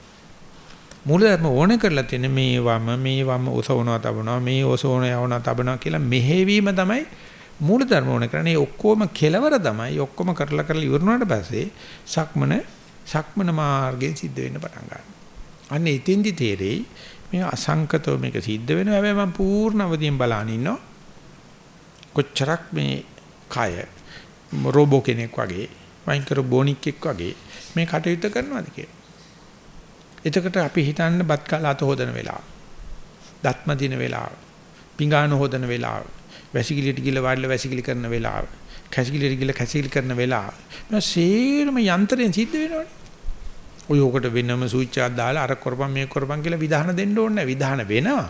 ධර්ම ඕනේ කරලා තියෙන මේ වම මේ වම ඔසවනවා තබනවා මේ ඔසවන යවනවා තබනවා කියලා මෙහෙවීම තමයි මූල ධර්ම ඕනේ කරන්නේ ඔක්කොම කෙලවර තමයි ඔක්කොම කරලා කරලා ඉවරනාට පස්සේ සක්මන සක්මන මාර්ගයෙන් සිද්ධ වෙන්න පටන් ගන්නවා. අන්න එතෙන්දි තේරෙයි මේ අසංකතව මේක සිද්ධ වෙනවා. හැබැයි මම පූර්ණ අවදියෙන් බලන ඉන්නවා. කොච්චරක් මේ කය රෝබෝ කෙනෙක් වගේ වයින් කර බොනික් එක් වගේ මේ කටයුත්ත කරනවාද කියලා. එතකොට අපි හිතන්න බත් කාලා අත හොදන වෙලාව. දත්ම දින වෙලාව. පිඟාන හොදන වෙලාව. වැසිකිළියට ගිහලා වාඩිලා වැසිකිලි කරන වෙලාව. කැසිකිළියට ගිහලා කැසිකිලි කරන වෙලාව. මේ සේරම යන්ත්‍රයෙන් සිද්ධ වෙනවනේ. ඔය ඔකට වෙනම ස්විච් එකක් දාලා අර කරපම් මේක කරපම් කියලා විධාන දෙන්න ඕනේ නැහැ. විධාන වෙනවා.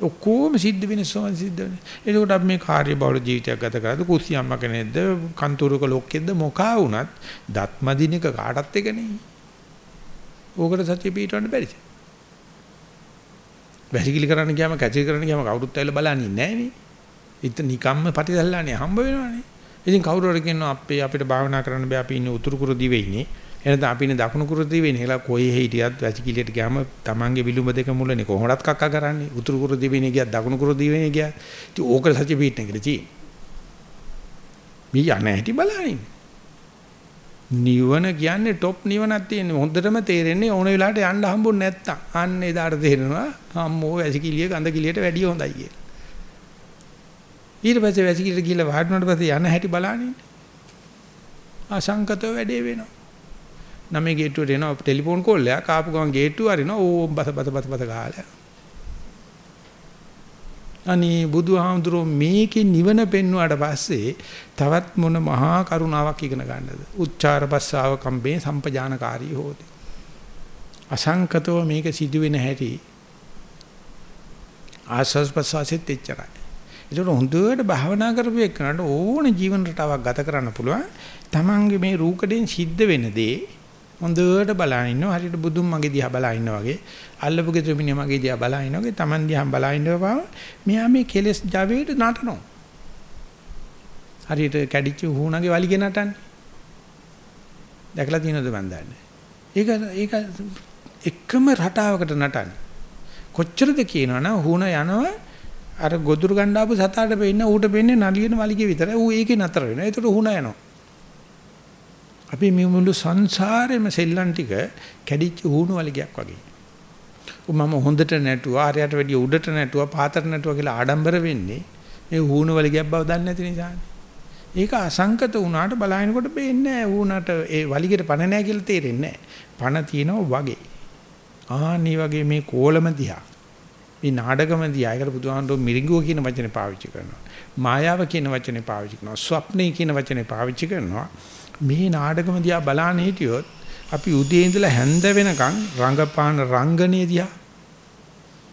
ඔක්කොම සිද්ධ වෙන සෝම සිද්ධ වෙන. එතකොට අපි මේ කාර්ය බහුල ජීවිතයක් ගත කරද්ද කුස්සියම්ම කෙනෙක්ද කන්තුරුක ලෝකෙද්ද මොකා වුණත් දත්මදිනක කාටත් එකනේ. ඕකට සත්‍ය පිටවන්න බැරිද? වැසිකිලි කරන්න ගියාම කැචිලි කරන්න ගියාම කවුරුත් ඇවිල්ලා බලන්නේ නැහැ නේ. ඉත නිකම්ම පටිදල්ලානේ හම්බ වෙනවනේ. ඉතින් කවුරු හරි කියනවා අපේ අපිට භාවනා කරන්න බෑ අපි ඉන්නේ උතුරු කුරු දිවේ ඉන්නේ. එහෙනම් අපි ඉන්නේ දකුණු කුරු දිවේ ඉන්නේ. ඒලා කොයි හිටියත් වැසිකිළියට ගියාම Tamange විලුඹ දෙක මුලනේ කොහොමදත් කක්ක කරන්නේ. උතුරු කුරු දිවේ ඉන්නේ ගියා දකුණු කුරු දිවේ ඉන්නේ ගියා. ඉතින් ඕක සත්‍ය පිටින් කියලා තියෙන්නේ. මේ යන්නේ හිටි බලන්නේ. නිවන කියන්නේ টොප් නිවනක් තියෙන්නේ. හොඳටම තේරෙන්නේ ඕන වෙලාවට යන්න හම්බුනේ නැත්තම්. අන්න එදාට තේරෙනවා අම්මෝ වැසිකිළිය ගඳ කිලියට වැඩිය හොඳයි කියලා. ඊට පස්සේ වැසිකිළියට ගිහලා වාඩිුණාට පස්සේ යන හැටි බලන්නේ අසංකතව වැඩේ වෙනවා. නමේ ගේට්ටුවට එනවා ටෙලිෆෝන් කෝල් එකක් ආපු ගමන් ගේට්ටුව අරිනවා ඕ බස බස බස බස ගහලා. අනේ බුදුහාමුදුරෝ මේකේ නිවන පෙන්වුවාට පස්සේ තවත් මොන මහා කරුණාවක් ඉගෙන ගන්නද? උච්චාර පස්සාව කම්බේ සම්පජානකාරී හොති. අසංකතව මේක සිදුවෙන හැටි ආස්වාස් ප්‍රසවාසෙත් එච්චරයි. ඒකට හොඳට භාවනා කරපු එක්කනට ඕන ජීවන රටාවක් ගත කරන්න පුළුවන්. Tamange මේ රූකඩෙන් සිද්ධ වෙන දේ හොඳට බලන ඉන්නවා. හරියට බුදුන් මගේ දිහා බලා ඉන්නා වගේ අල්ලපු ගෙදර මිනිහා මගේ දිහා බලා ඉන්නා වගේ Taman දිහා බලා ඉන්නවා මෙයා මේ කෙලස් ජවයට නටනවා. හරියට කැඩිච්ච හුණගේ වලිගේ නටන්නේ. දැකලා තියෙනවද මන් දන්නේ ඒක ඒක එකම රටාවකට නටන්නේ. කොච්චරද කියනවනම් හුණ යනවා අර ගොදුරු ගණ්ඩාපු සතාට පෙන්න ඌට පෙන්නේ නලියන වලිගේ විතරයි. ඌ ඒකේ නතර වෙනවා. ඒතර හුණ යනවා. අපි මේ මුළු සංසාරෙම සෙල්ලම් ටික කැඩිච්ච හුණු වලිගයක් වගේ. මම හොඳට නැටුවා ආරයට වැඩිය උඩට නැටුවා පාතට නැටුවා කියලා ආඩම්බර වෙන්නේ මේ හුණු වලිගයක් බව දන්නේ නැති නිසානේ. ඒක අසංකත වුණාට බලහිනකොට බේන්නේ නැහැ. ඌනට ඒ වලිගෙට පණ නැහැ කියලා තේරෙන්නේ නැහැ. පණ තියෙනවා වගේ. ආනි වගේ මේ කෝලම දිහා. මේ නාඩගම දිහා ඒකට බුදුහාමුදුරුවෝ මිරිඟුව කියන වචනේ පාවිච්චි කරනවා. මායාව කියන වචනේ පාවිච්චි කරනවා. ස්වප්නේ කියන වචනේ පාවිච්චි කරනවා. මේ නාඩගම දිහා බලාන හිටියොත් අපි උදේ ඉඳලා හැන්ද වෙනකන් රංගපාන රංගනීය දිහා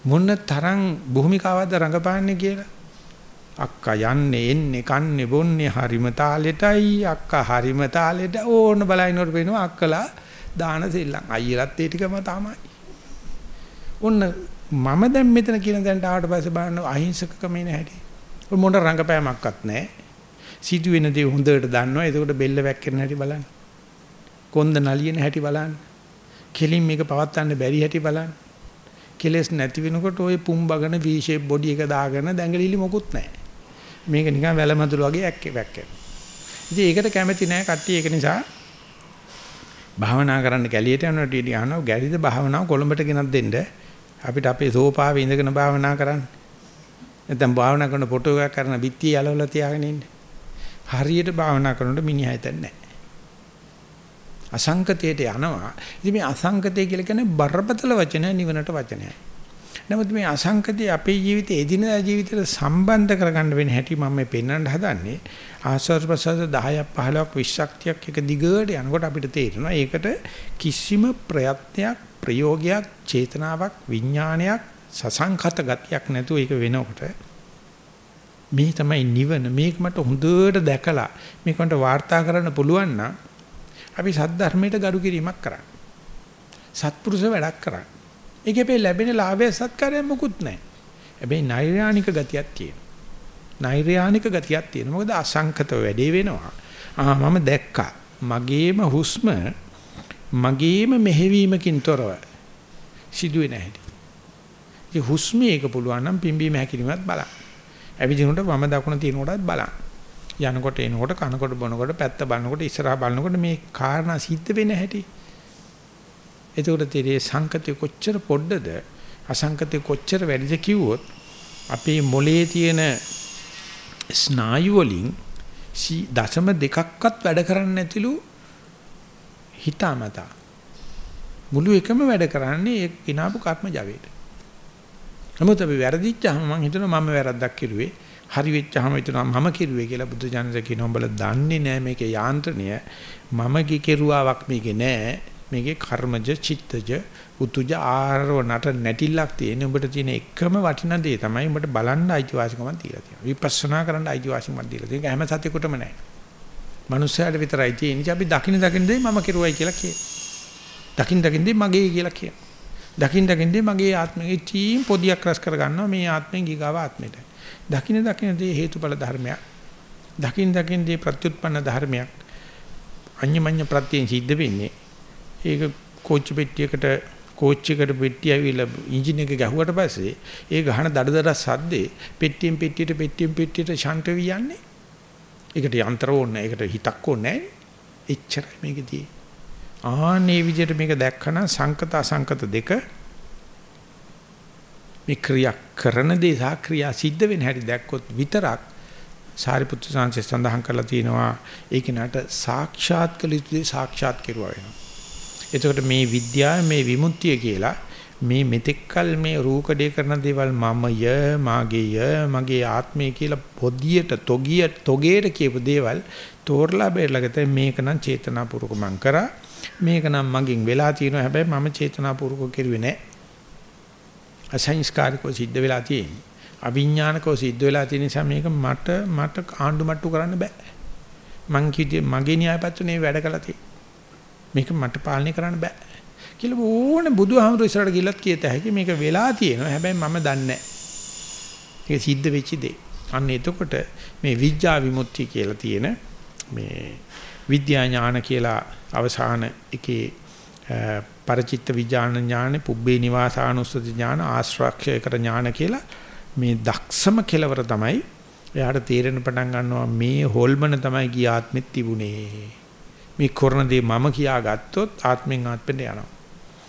මොන තරම් භූමිකාවක්ද රංගපාන්නේ කියලා? අක්කා යන්නේ එන්නේ කන්නේ බොන්නේ හරිම තාලෙටයි. අක්කා හරිම තාලෙට ඕන බලයිනොට වෙනවා අක්කලා දාන සෙල්ලම්. අයියලත් ඒ ටිකම තමයි. ඔන්න මම දැන් මෙතන කියන දැන්ට ආවට පස්සේ බලන්න අහිංසකකම එන හැටි. මොන රංගපෑමක්වත් නැහැ. සිදුවෙන දේ හොඳට දන්නවා. එතකොට බෙල්ල වැක්කෙන හැටි බලන්න. කොන්ද නලියන හැටි බලන්න. කෙලින් මේක පවත්වන්න බැරි හැටි බලන්න. කෙලස් නැති වෙනකොට ওই පුම්බගෙන V shape body එක දාගෙන දැඟලිලි මොකුත් නැහැ. මේක නිකන් වැලමදුල වගේ ඇක්කේ වැක්කෙන. ඉතින් ඒකට කැමති නැහැ කට්ටිය ඒක නිසා භාවනා කරන්න ගැලියට යනකොට ඉතින් අහනවා ගැලිද භාවනාව කොළඹට ගෙනත් දෙන්න අපිට අපේ සෝපාවේ ඉඳගෙන භාවනා කරන්න. නැත්නම් භාවනා කරන ෆොටෝ එකක් කරන බිත්තිය යලවලා තියාගෙන ඉන්න. හරියට භාවනා කරනකොට මිනිහා හිතන්නේ අසංකතයට යනවා. ඉතින් මේ අසංකතය කියලා කියන්නේ බරපතල වචනය නිවනට වචනයයි. නමුත් මේ අසංකතය අපේ ජීවිතේ එදිනදා ජීවිතේට සම්බන්ධ කරගන්න වෙන හැටි මම මේ පෙන්වන්න හදන්නේ ආස්වාද ප්‍රසවාස 10ක් 15ක් 20ක් 30ක් එක දිගට යනකොට අපිට තේරෙනවා ඒකට කිසිම ප්‍රයත්නයක් ප්‍රයෝගයක් චේතනාවක් විඥානයක් සසංඛත ගතියක් නැතුව ඒක වෙනකොට මේ තමයි නිවන මේක මට හොඳට දැකලා මේකට වාර්තා කරන්න පුළුවන් නම් අපි සද්ධර්මයට ගරු කිරීමක් කරන්න. සත්පුරුෂ වැඩක් කරන්න. ඒකේ අපේ ලැබෙන ලාභය සත්කාරයක් මොකුත් නැහැ. හැබැයි නෛර්යානික ගතියක් තියෙනවා. නෛර්යානික ගතියක් තියෙනවා. මොකද අසංකතව වැඩේ වෙනවා. ආ මම දැක්කා. මගේම හුස්ම මගේම මෙහෙවීමකින් තොරව සිදුවේ නැහැ. ඒ හුස්මේ එක පුළුවන් නම් පිම්බීම හැකිලිමත් බලන්න. ඇවිදිනකොට වම දකුණ තියෙනකොටත් බලන්න. යනකොට එනකොට කනකොට බොනකොට පැත්ත බලනකොට ඉස්සරහා බලනකොට මේ කාරණා සිද්ධ වෙන හැටි. එතකොට තේරේ සංකතය කොච්චර පොඩ්ඩද අසංකතය කොච්චර වැඩිද කිව්වොත් අපේ මොලේ තියෙන ස්නායු වලින් දශම දෙකක්වත් වැඩ කරන්නේ නැතිලු හිතාමතා මුළු එකම වැඩ කරන්නේ ඒ කිනාපු කර්ම ජවයට. නමුත් අපි වැරදිච්චාම මම හිතනවා මම වැරද්දක් කෙරුවේ. හරි වෙච්චාම හිතනවා මම කෙරුවේ කියලා බුදු ජානක කියනවා උඹලා දන්නේ නැහැ මේකේ යාන්ත්‍රණය. මම කෙරුවාවක් මේකේ නැහැ. මේකේ කර්මජ චිත්තජ උතුජ ආරව නට නැටිල්ලක් තියෙන උඹට තියෙන එකම වටින දේ තමයි උඹට බලන්න අයිතිවාසිකමක් දීලා තියෙනවා. විපස්සනා කරන්න අයිතිවාසිකමක් දීලා තියෙනවා. හැම සතෙකුටම නැහැ. මනුස්සයාට විතරයි තියෙන්නේ. අපි දකින්න දකින්න දේ මම කෙරුවයි කියලා කියනවා. දකින්න දකින්න දේ මගේ කියලා කියනවා. දකින් දකින්නේ මගේ ආත්මයේ තීම් පොදියක් රස කර ගන්නවා මේ ආත්මෙන් ගිගාව ආත්මෙට. දකින්න දකින්න දේ හේතුඵල ධර්මයක්. දකින් දකින්න දේ ප්‍රත්‍යুৎපන්න ධර්මයක්. අඤ්ඤමඤ්ඤ ප්‍රත්‍යයෙන් සිද්ධ වෙන්නේ. ඒක කෝච්චි පෙට්ටියකට කෝච්චියකට පෙට්ටිය ඇවිල්ලා එන්ජින් එක ගැහුවට පස්සේ ඒ ගහන දඩදඩ සද්දේ පෙට්ටියෙන් පෙට්ටියට පෙට්ටියෙන් පෙට්ටියට ෂන්ට වියන්නේ. ඒකට යන්ත්‍ර ඕනේ ඒකට හිතක් ඕනේ නැහැ. එච්චරයි මේකදී. ආන්නේ විදිහට මේක දැක්කනම් සංකත අසංකත දෙක මේ ක්‍රියා කරන දේ සහ ක්‍රියා සිද්ධ වෙන හැටි දැක්කොත් විතරක් සාරිපුත්‍ර සාංශය සඳහන් කරලා තියෙනවා ඒක නට සාක්ෂාත් කළ යුතු දේ සාක්ෂාත් කෙරුවා වෙනවා. එතකොට මේ විද්‍යාව මේ විමුක්තිය කියලා මේ මෙතෙක්කල් මේ රූකඩේ කරන දේවල් මමය මාගේය මගේ ආත්මය කියලා පොදියට තොගිය තොගේට කියපු දේවල් තෝරලා බෙරලා ගත මේක නම් චේතනාපූර්වක මං කරා මේක නම් මගෙන් වෙලා තියෙනවා හැබැයි මම චේතනාපූර්වක කෙරුවේ නැහැ. අසංස්කාරිකව සිද්ධ වෙලා තියෙන්නේ. අවිඥානිකව සිද්ධ වෙලා තියෙන නිසා මේක මට මට ආණ්ඩු මට්ටු කරන්න බෑ. මං කිව්වේ මගේ න්‍යායපත්‍රනේ වැඩ කළා තියෙන්නේ. මේක මට පාලනය කරන්න බෑ. කියලා ඕනේ බුදුහාමුදුර ඉස්සරහට ගිහලත් කියත හැකි මේක වෙලා තියෙනවා. හැබැයි මම දන්නේ නැහැ. ඒක සිද්ධ වෙච්ච දේ. අන්න එතකොට මේ විඥා විමුක්තිය කියලා තියෙන මේ විද්‍යා ඥාන කියලා අවසාන එකේ පරචිත්ත විඥාන ඥාන, පුබ්බේ නිවාසානුස්සති ඥාන, ආශ්‍රක්ෂය කර ඥාන කියලා මේ දක්ෂම කෙලවර තමයි එයාට තේරෙන පටන් ගන්නවා මේ හොල්මන තමයි ගිය ආත්මෙත් තිබුණේ. මේ කරන දේ මම කියා ගත්තොත් ආත්මෙන් ආත්මෙට යනවා.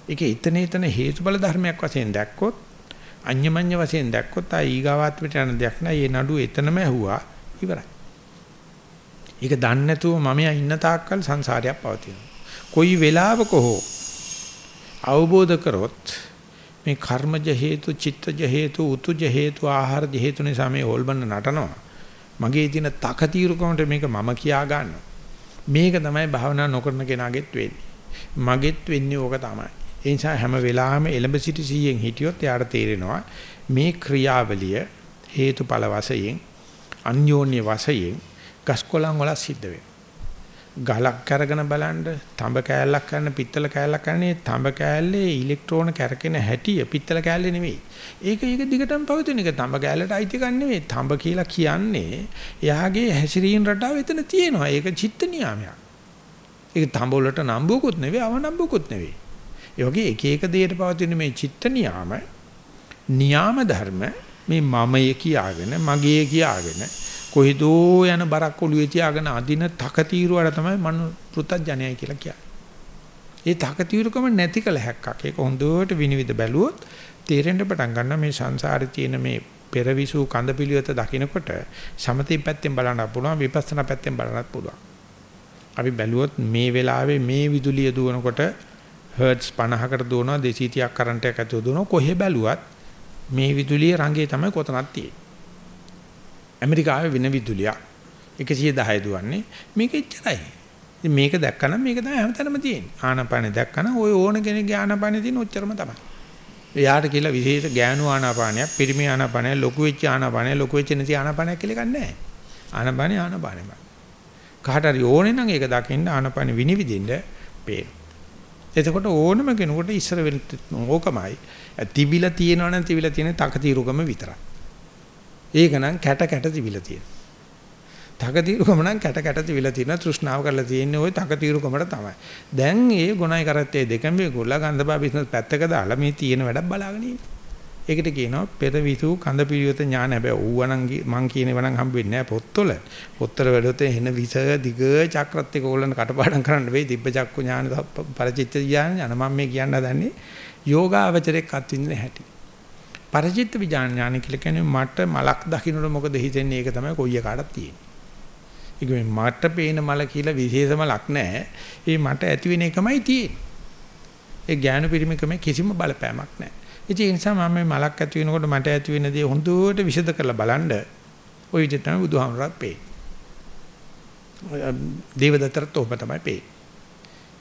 ඒක එතන එතන හේතුඵල ධර්මයක් වශයෙන් දැක්කොත් අඤ්ඤමඤ්ඤ වශයෙන් දැක්කොත් ආ ඊගාවාත්මට යන දෙයක් නෑ. මේ නඩුව එතනම ඇහුවා ඉවරයි. ඒක දන්නේ නැතුව මම ඉන්න තාක්කල් සංසාරයක් පවතිනවා. කොයි වෙලාවක හෝ අවබෝධ කරොත් මේ කර්මජ හේතු, චිත්තජ හේතු, උතුජ හේතු, ආහාරජ හේතු නිසා මේ හොල්බන්න නටනවා. මගේ දින තකතිරුකමට මේක මම කියා ගන්නවා. මේක තමයි භාවනා නොකරන කෙනාගෙත් වෙන්නේ. මගෙත් වෙන්නේ ඕක තමයි. ඒ නිසා හැම වෙලාවෙම එලඹ සිටි සීයෙන් හිටියොත් එයාට තේරෙනවා මේ ක්‍රියාවලිය හේතුඵල වශයෙන් අන්‍යෝන්‍ය වශයෙන් ගස්කොලන් වල සිද්ධ වෙනවා. ගලක් අරගෙන බලන්න තඹ කෑල්ලක් කරන පිත්තල කෑල්ලක් කරන්නේ තඹ කෑල්ලේ ඉලෙක්ට්‍රෝන කැරකෙන හැටි පිත්තල කෑල්ලේ නෙවෙයි. ඒක ඒක දිගටම පවතින එක තඹ කෑල්ලට අයිති ගන්න නෙවෙයි. තඹ කියලා කියන්නේ එයාගේ හැසිරීම රටාව එතන තියෙනවා. ඒක චිත්ත නියාමයක්. ඒක තඹ වලට නම්බුකුත් නෙවෙයි අවනම්බුකුත් නෙවෙයි. ඒ වගේ එක එක දෙයට පවතින මේ චිත්ත නියාම නියාම ධර්ම මේ මමයේ කියාගෙන මගේ කියාගෙන කොහෙදෝ යන බරක් ඔළුවේ තියාගෙන අදින තකතිරුවට තමයි මනු පෘතජ්ජනයයි කියලා කියන්නේ. ඒ තකතිරුකම නැති කල හැක්කක්. ඒක හොඳට විනිවිද බැලුවොත් තේරෙන්න පටන් ගන්නවා මේ සංසාරේ තියෙන මේ පෙරවිසු කඳ පිළිවෙත දකිනකොට සමතේ පැත්තෙන් බලන්න පුළුවන් විපස්සනා පැත්තෙන් බලන්නත් පුළුවන්. අපි බැලුවොත් මේ වෙලාවේ මේ විදුලිය දුවනකොට හර්ට්ස් 50කට දුවනවා 230ක් කරන්ට් එකක් ඇතුව දුවනවා කොහෙ බැලුවත් මේ විදුලිය රංගේ තමයි කොතනක් තියෙන්නේ. ඇමරිකාවේ වෙන විදුලියක් 110 දුවන්නේ මේක එච්චරයි. ඉතින් මේක දැක්කනම් මේක තමයි හැමතැනම තියෙන්නේ. ආනාපානෙ දැක්කනම් ওই ඕන කෙනෙක්ගේ ආනාපානෙ තියෙන ඔච්චරම තමයි. එයාට කියලා විශේෂ ගෑනු ආනාපානයක්, පිරිමි ආනාපානයක්, ලොකු වෙච්ච ආනාපානයක්, ලොකු වෙච්ච නැති ආනාපානයක් කියලා එකක් නැහැ. ආනාපානෙ ආනාපානෙමයි. කාට හරි ඕනේ නම් ඒක දකින්න ආනාපානෙ විනිවිදින්න පේනවා. එතකොට ඕනම කෙනෙකුට ඉස්සර වෙන ඕකමයි. තිබිලා තියෙනවනම් තිබිලා තියෙන තකතිරුකම විතරයි. ඒක නම් කැට කැට තිබිලා තියෙන. තකතිරුකම නම් කැට කැට තිබිලා තියෙන තෘෂ්ණාව කරලා තියෙන්නේ ওই තකතිරුකමට තමයි. දැන් ඒ ගුණයි කරත්තේ දෙකම මේ ගොල්ලා ගන්ධබා බිස්නස් පැත්තක දාලා මේ තියෙන වැඩක් බලාගෙන ඉන්නේ. ඒකට කියනවා පෙර විසු කඳ පිළිවෙත ඥාන හැබැයි ඌවනම් මං කියනව නම් හම්බ වෙන්නේ නැහැ පොත්වල පොත්තර වැඩොත් එන විස දිග චක්‍රත් එක ඕලන කටපාඩම් කරන්න වෙයි දිබ්බ චක්කු ඥාන පරචිත්ත ඥාන යන මම මේ කියන්න හදන්නේ යෝගාවචරයක් අත්විඳින හැටි පරචිත්ත විඥාන ඥාන කියලා කියන්නේ මට මලක් දකින්නට මොකද හිතෙන්නේ? ඒක තමයි කොයි එකකටත් තියෙන්නේ. ඒක මේ මට පේන මල කියලා විශේෂ මලක් නැහැ. ඒ මට ඇති වෙන එකමයි තියෙන්නේ. ඒ ඥාන පරිමකමේ කිසිම බලපෑමක් නැහැ. ඉතින් ඒ නිසා මම මේ මලක් ඇති වෙනකොට මට ඇති වෙන දේ හොඳට විෂද කරලා බලන්න. ওই විදිහට තමයි බුදුහාමුදුරුවෝ පෙන්නේ. දේවදත්තරත් ඔබ තමයි පෙන්නේ.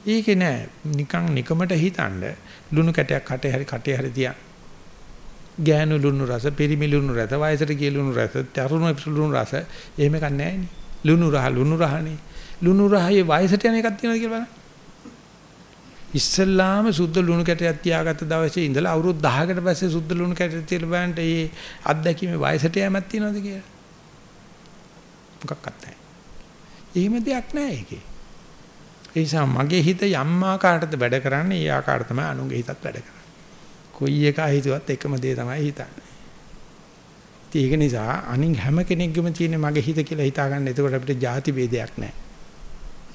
ඒකේ නෑ. නිකන් නිකමට හිතන්න. ලුණු කැටයක් කටේ හරි කටේ හරි තියන්. ගෑනු ලුණු රස, පිරිමි ලුණු රස, වයසට ගිය ලුණු රස, තරුණ ලුණු රස එහෙම එකක් නෑනේ. ලුණු රහ ලුණු රහනේ. ලුණු රහේ වයසට යන එකක් තියෙනවද කියලා බලන්න. ඉස්සල්ලාම සුද්ධ ලුණු කැටයක් තියාගත්ත දවසේ ඉඳලා අවුරුදු 10කට පස්සේ සුද්ධ ලුණු කැටයක් තියලා බලන්න මේ අත්දැකීමේ වයසට යෑමක් තියනවද කියලා. මොකක්වත් නැහැ. එහෙම දෙයක් නැහැ ඒකේ. ඒ නිසා මගේ හිත යම් ආකාරයකට වැඩ කරන්නේ ඒ ආකාරය තමයි අනුන්ගේ හිතත් වැඩ කරන්නේ. කොයි එක හිතුවත් එකම දේ තමයි හිතන්නේ. ඉතින් ඒක නිසා අනින් හැම කෙනෙක්ගෙම තියෙන මගේ හිත කියලා හිතාගන්න. එතකොට අපිට ಜಾති ભેදයක් නැහැ.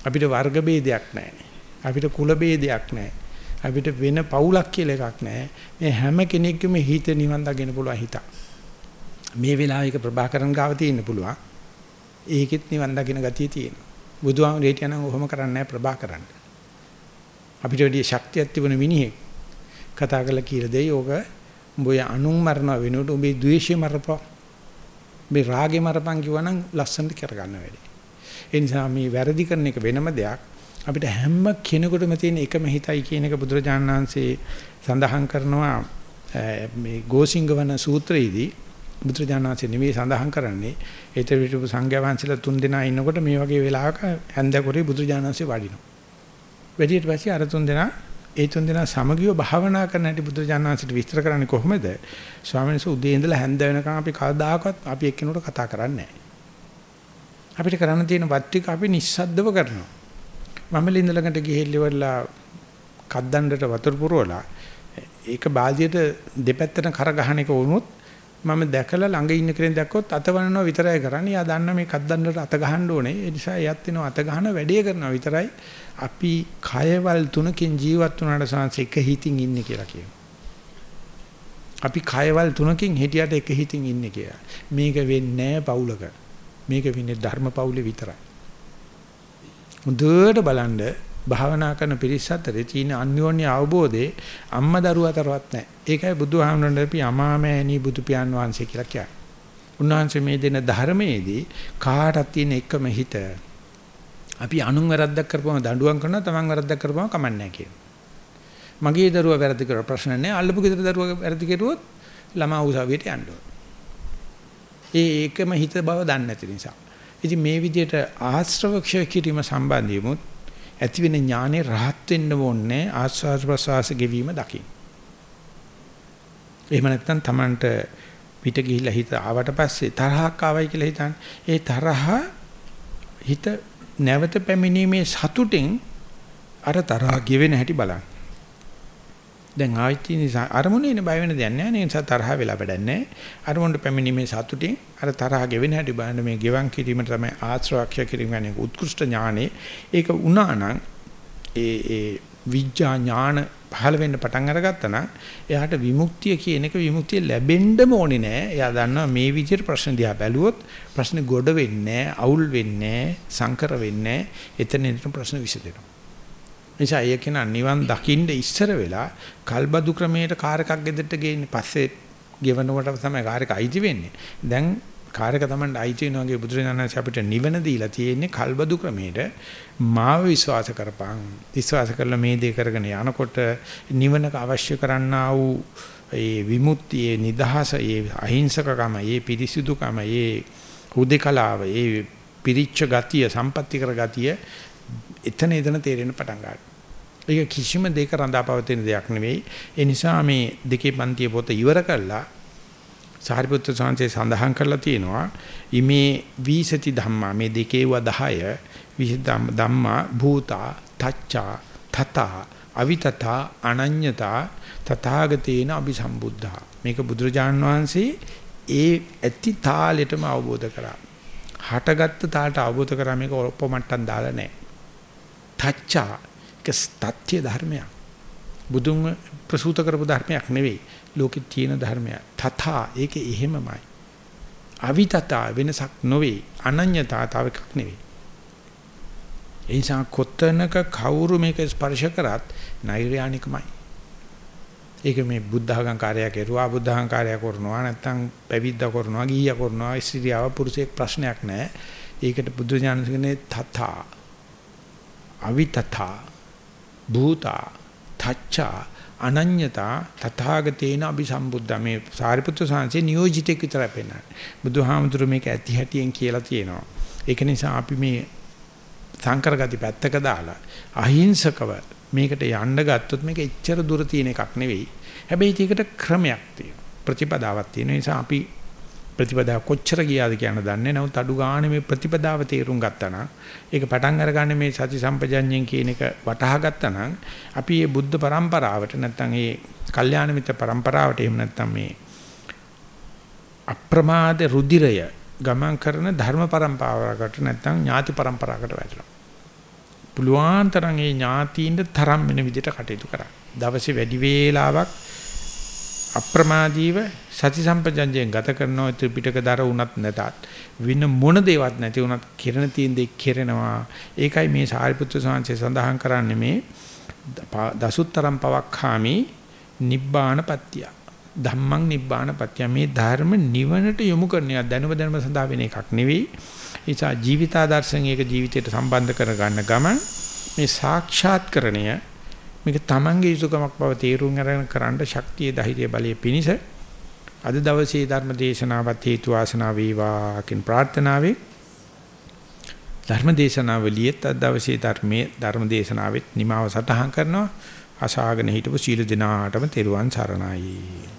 අපිට වර්ග ભેදයක් නැහැ. අපිට කුල ભેදයක් නැහැ. අපිට වෙන පවුලක් කියලා එකක් නැහැ. මේ හැම කෙනෙක්ගෙම හිත නිවන් දකින්න පුළුවන් හිත. මේ වෙලාවේ ඒක ප්‍රභාකරන් ගාව තියෙන්න පුළුවන්. ඒකෙත් නිවන් දකින්න ගතිය තියෙනවා. බුදුහාමුදුරේට යනවා ඔහොම කරන්නේ නැහැ ප්‍රභාකරන්. අපිට වැඩි ශක්තියක් තිබුණ මිනිහෙක් කතා කරලා කියලා දෙයි ඕක උඹේ අනුන් මරන වෙනුවට උඹේ ද්වේෂය මරපන්. මේ රාගේ මරපන් කිව්වනම් ලස්සනට කරගන්න වැඩි. ඒ නිසා මේ වැරදි කරන එක වෙනම දෙයක්. අපිට හැම කෙනෙකුටම තියෙන එකම හිතයි කියන එක බුදුරජාණන් වහන්සේ සඳහන් කරනවා මේ ගෝසිංගවන සූත්‍රයේදී බුදුරජාණන් වහන්සේ නෙමෙයි සඳහන් කරන්නේ ඒතර විටු සංඝයා වහන්සේලා තුන් දෙනා ඉන්නකොට මේ වගේ වෙලාවක හැන්දකොරේ බුදුරජාණන් වහන්සේ වඩිනවා. වැඩියට පස්සේ අර තුන් දෙනා ඒ තුන් දෙනා සමගියව භාවනා කරන හැටි බුදුරජාණන් වහන්සේට විස්තර කරන්නේ කොහොමද? ස්වාමීන් වහන්සේ උදේ ඉඳලා හැන්ද වෙනකන් අපි කවදාකවත් අපි එක්කිනුට කතා කරන්නේ අපිට කරන්න තියෙන වත් ටික අපි නිස්සද්දව කරනවා. මම ලින්දලකට ගිහිල්ලා කද්දණ්ඩට වතුර පුරවලා ඒක බාල්දියට දෙපැත්තට කර ගහන එක වුණොත් මම දැකලා ළඟ ඉන්න කෙනෙක් දැක්කොත් අත වනනවා විතරයි කරන්නේ. යා දන්න මේ කද්දන්නට අත ගහන්න ඕනේ. ඒ නිසා එයත් වෙනවා අත ගහන වැඩේ කරනවා විතරයි. අපි කයවල් තුනකින් ජීවත් වුණාට සංස එක හිතින් ඉන්නේ කියලා කියනවා. අපි කයවල් තුනකින් හිටියට එක හිතින් ඉන්නේ කියලා. මේක වෙන්නේ නැහැ පවුලක. මේක වෙන්නේ ධර්ම පවුලේ විතරයි. හොඳට බලන්න භාවනා කරන පිරිස අතරේ තියෙන අන්‍යෝන්‍ය අවබෝධේ අම්මා දරුවා අතරවත් නැහැ. ඒකයි බුදුහාමුදුරන් අපි අමාමෑණී බුදු පියාණන් වහන්සේ කියලා කියන්නේ. උන්වහන්සේ මේ දෙන ධර්මයේදී කාටත් තියෙන එකම හිත. අපි අනුන් වැරද්දක් කරපුවම දඬුවම් කරනවා තමන් වැරද්දක් කරපුවම කමන්නේ නැහැ කියනවා. මගේ දරුවා වැරදි කර ප්‍රශ්න නැහැ. අල්ලපු ගෙදර දරුවා වැරදි කෙරුවොත් ළමා උසාවියට යන්න ඕන. ඒ ඒකම හිත බව දන්නේ නැති නිසා. ඉතින් මේ විදිහට ආශ්‍රව ක්ෂය කිරීම සම්බන්ධීමුත් ඇති වෙන ඥානේ රහත් වෙන්න ඕනේ ආස්වාද ප්‍රසවාස ගෙවීම දකින්න. එහෙම නැත්නම් Tamanට පිට ගිහිල්ලා හිත ආවට පස්සේ තරහක් ආවයි කියලා හිතන්නේ. ඒ තරහ හිත නැවත පැමිණීමේ සතුටින් අර තරහ ගෙවෙන හැටි බලන්න. දැන් ආයිත් නිසා අරමුණේනේ බය වෙන දෙයක් නැහැ නේ නිසා තරහ වෙලා වැඩන්නේ අරමුණට පැමිණීමේ සතුටින් අර තරහ ගෙවෙන හැටි බලන්න මේ ගෙවන් කිරීම තමයි ආශ්‍රවක්ෂ කිරීම කියන්නේ. උත්කෘෂ්ඨ ඥානේ. ඒක වුණා නම් ඒ ඒ විඥා ඥාන පහළ වෙන්න පටන් අරගත්තා නම් එයාට විමුක්තිය කියන එක විමුක්තිය ලැබෙන්නම ඕනේ නෑ. එයා දන්නවා මේ විදිහට ප්‍රශ්න දිහා බැලුවොත් ප්‍රශ්න ගොඩ වෙන්නේ අවුල් වෙන්නේ සංකර වෙන්නේ එතන එතන ප්‍රශ්න විසඳෙනවා. නිසා ඒ කෙනා නිවන් දකින්න ඉස්සර වෙලා කල්බදු ක්‍රමයට කාර් එකක් ගෙදරට ගේන්නේ පස්සේ ගෙවනකොට තමයි කාර් එක අයිති වෙන්නේ. දැන් කාර් එක තමයි අයිති වෙන වගේ බුදුරජාණන් අපිට නිවන දීලා තියෙන්නේ කල්බදු ක්‍රමයට මාව විශ්වාස කරපන්. විශ්වාස කරලා මේ දේ කරගෙන යනකොට නිවනක අවශ්‍ය කරන්නා වූ ඒ විමුක්තියේ නිදහස, ඒ අහිංසකකම, ඒ පිරිසිදුකම, ඒ හුදේකලාව, ඒ පිරිච්ච ගතිය, සම්පත්‍ති කර ගතිය එතන එතන තේරෙන්න පටන් ගන්නවා. ඒක කිසිම දෙයක රඳාපවතින දෙයක් නෙවෙයි. ඒ නිසා මේ දෙකේ පන්තිය පොත ඉවර කළා සාරිපුත්‍ර සාංශේ සඳහන් කරලා තියෙනවා ඉමේ වීසති ධම්මා මේ දෙකේව 10 විස ධම්මා භූතා තච්චා තතා අවිතතා අනඤ්‍යතා තථාගතේන අபிසම්බුද්ධා මේක බුදුරජාණන් වහන්සේ ඒ ඇති තාලෙටම අවබෝධ කරා හටගත්ත තාලට අවබෝධ කරා මේක ඔප්පමට්ටම් දාලා නැහැ තච්චා ඒක සත්‍ය ධර්මයක්. බුදුන් ප්‍රසූත කරපු ධර්මයක් නෙවෙයි. ලෝකේ තියෙන ධර්මයක්. තථා ඒක එහෙමමයි. අවිතතා වෙනසක් නොවේ. අනඤ්‍යතා තව එකක් නෙවෙයි. ඒ නිසා කොතනක කවුරු මේක ස්පර්ශ කරත් නෛර්යානිකමයි. ඒක මේ බුද්ධඝං කාර්යය කෙරුවා බුද්ධඝං කාර්යය කරනවා නැත්නම් පැවිද්ද කරනවා ගීය කරනවා ස්ත්‍රියව පුරුෂයෙක් ප්‍රශ්නයක් නැහැ. ඒකට බුදු ඥානසිකනේ තථා අවිතතා භූතා තච්චා අනඤ්‍යතා තථාගතේන අபிසම්බුද්ධ මේ සාරිපුත්‍ර සාංශේ නියෝජිතෙක් විතරයි පෙන්නන්නේ. බුදුහාමුදුරු මේක ඇති හැටියෙන් කියලා තියෙනවා. ඒක නිසා අපි මේ සංකර ගති පැත්තක දාලා අහිංසකව මේකට යන්න ගත්තොත් මේක එච්චර දුර තියෙන එකක් නෙවෙයි. හැබැයි ඒකට ක්‍රමයක් තියෙනවා. ප්‍රතිපදාවක් තියෙන නිසා අපි ප්‍රතිපදාව කොච්චර ගියාද කියන දන්නේ නැහොත් අඩු ගානේ මේ ප්‍රතිපදාව තේරුම් ගත්තා නම් ඒක පටන් අරගන්නේ මේ සති සම්පජඤ්ඤයෙන් කියන එක වටහා ගත්තා නම් අපි මේ බුද්ධ પરම්පරාවට නැත්තම් මේ කල්යාණ මිත්‍ර પરම්පරාවට එහෙම නැත්තම් මේ අප්‍රමාද රුධිරය ගමන් කරන ධර්ම પરම්පරාවකට නැත්තම් ඥාති પરම්පරාවකට වැටෙනවා. පුළුවන් තරම් මේ ඥාතීන්ට තරම් වෙන විදිහට කටයුතු කරා. දවසේ වැඩි වේලාවක් අප්‍රමාදීව සති සම්පජන්ජයෙන් ගත කරනවා ත්‍රිපිටක දර වුණත් නැතත්. වින මොන දේවත් නැති වුණත් කිරණ තියෙන දේ කෙරෙනවා. ඒකයි මේ සාරිපුත්‍ර සාංශය සඳහන් කරන්නේ මේ දසුත්තරම් පවක්ඛාමි නිබ්බානපත්‍ය ධම්මං නිබ්බානපත්‍ය මේ ධර්ම නිවනට යොමු කරන එක දැනුම දැනුම සඳහා වෙන එකක් නෙවෙයි. ඒසා ජීවිතාදර්ශයෙන් ඒක ජීවිතයට සම්බන්ධ කරගන්න ගමන් මේ සාක්ෂාත්කරණය මේක තමන්ගේ යුතුයකමක් බව තේරුම් අරගෙන කරන්න ශක්තිය ධෛර්ය බලය පිනිස අද දවසේ ධර්ම දේශනාවත් හේතු වාසනා වේවා කියන ප්‍රාර්ථනාවෙන් ධර්මදේශනාවලියෙත් අද දවසේ ධර්මයේ ධර්මදේශනාවෙත් නිමාව සටහන් කරනවා. අසාගෙන හිටපු සීල දිනාටම තෙරුවන් සරණයි.